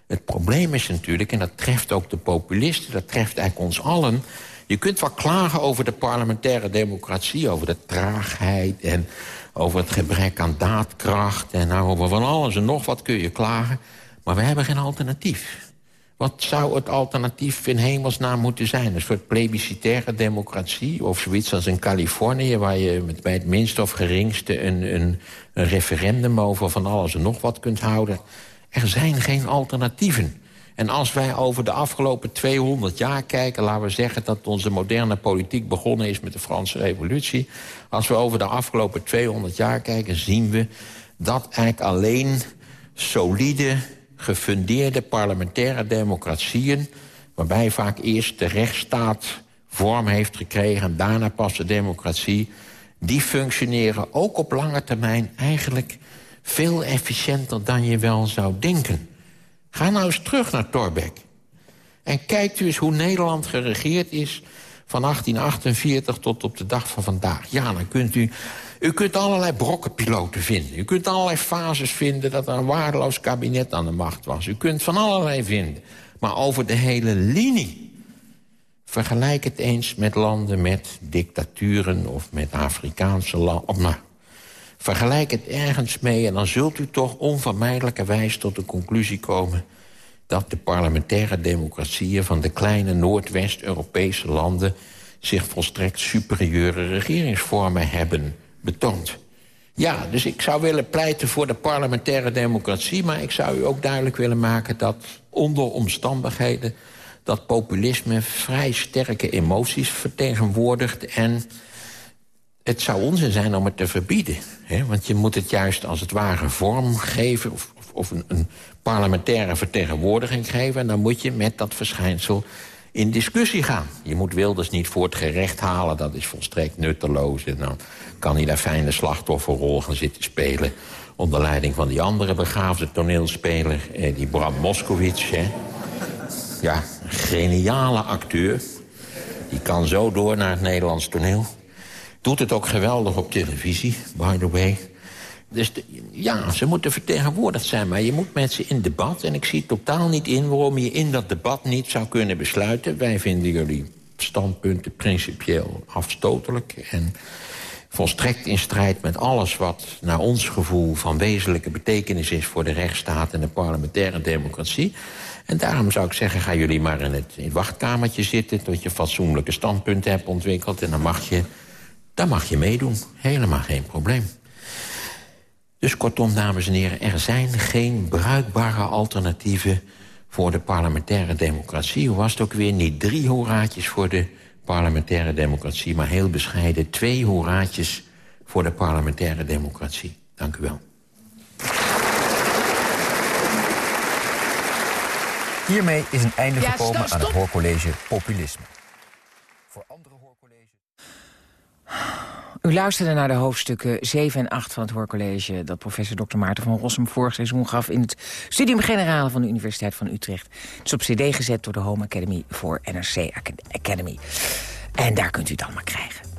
E: Het probleem is natuurlijk, en dat treft ook de populisten, dat treft eigenlijk ons allen... je kunt wel klagen over de parlementaire democratie, over de traagheid... en over het gebrek aan daadkracht en nou, over van alles en nog wat kun je klagen... Maar we hebben geen alternatief. Wat zou het alternatief in hemelsnaam moeten zijn? Een soort plebiscitaire democratie? Of zoiets als in Californië... waar je met, bij het minste of geringste een, een, een referendum over van alles en nog wat kunt houden. Er zijn geen alternatieven. En als wij over de afgelopen 200 jaar kijken... laten we zeggen dat onze moderne politiek begonnen is met de Franse revolutie... als we over de afgelopen 200 jaar kijken, zien we dat eigenlijk alleen solide gefundeerde parlementaire democratieën... waarbij vaak eerst de rechtsstaat vorm heeft gekregen... en daarna pas de democratie... die functioneren ook op lange termijn eigenlijk veel efficiënter dan je wel zou denken. Ga nou eens terug naar Torbeck. En kijkt u eens hoe Nederland geregeerd is van 1848 tot op de dag van vandaag. Ja, dan kunt u u kunt allerlei brokkenpiloten vinden. U kunt allerlei fases vinden dat er een waardeloos kabinet aan de macht was. U kunt van allerlei vinden. Maar over de hele linie... Vergelijk het eens met landen met dictaturen of met Afrikaanse landen. Vergelijk het ergens mee en dan zult u toch onvermijdelijkerwijs tot de conclusie komen... dat de parlementaire democratieën van de kleine Noordwest-Europese landen... zich volstrekt superieure regeringsvormen hebben betoond. Ja, dus ik zou willen pleiten voor de parlementaire democratie... maar ik zou u ook duidelijk willen maken dat onder omstandigheden... dat populisme vrij sterke emoties vertegenwoordigt... en het zou onzin zijn om het te verbieden. Hè? Want je moet het juist als het ware vorm geven... of, of een, parlementaire vertegenwoordiging geven... en dan moet je met dat verschijnsel in discussie gaan. Je moet Wilders niet voor het gerecht halen, dat is volstrekt nutteloos. En dan kan hij daar fijne slachtofferrol gaan zitten spelen... onder leiding van die andere begaafde toneelspeler, eh, die Bram Moskowitz. Hè. Ja, geniale acteur. Die kan zo door naar het Nederlands toneel. Doet het ook geweldig op televisie, by the way. Dus ja, ze moeten vertegenwoordigd zijn, maar je moet met ze in debat. En ik zie totaal niet in waarom je in dat debat niet zou kunnen besluiten. Wij vinden jullie standpunten principieel afstotelijk... en volstrekt in strijd met alles wat naar ons gevoel... van wezenlijke betekenis is voor de rechtsstaat en de parlementaire democratie. En daarom zou ik zeggen, ga jullie maar in het, in het wachtkamertje zitten... tot je fatsoenlijke standpunten hebt ontwikkeld. En dan mag je, dan mag je meedoen. Helemaal geen probleem. Dus kortom, dames en heren, er zijn geen bruikbare alternatieven... voor de parlementaire democratie. Hoe was het ook weer? Niet drie horaatjes voor de parlementaire democratie... maar heel bescheiden twee horaatjes voor de parlementaire democratie. Dank u wel.
D: Hiermee is een einde gekomen aan het hoorcollege Populisme. Voor andere hoorcolleges...
C: U luisterde naar de hoofdstukken 7 en 8 van het hoorcollege... dat professor Dr. Maarten van Rossum vorig seizoen gaf... in het Studium Generale van de Universiteit van Utrecht. Het is op cd gezet door de Home Academy voor NRC Academy. En daar kunt u het allemaal krijgen.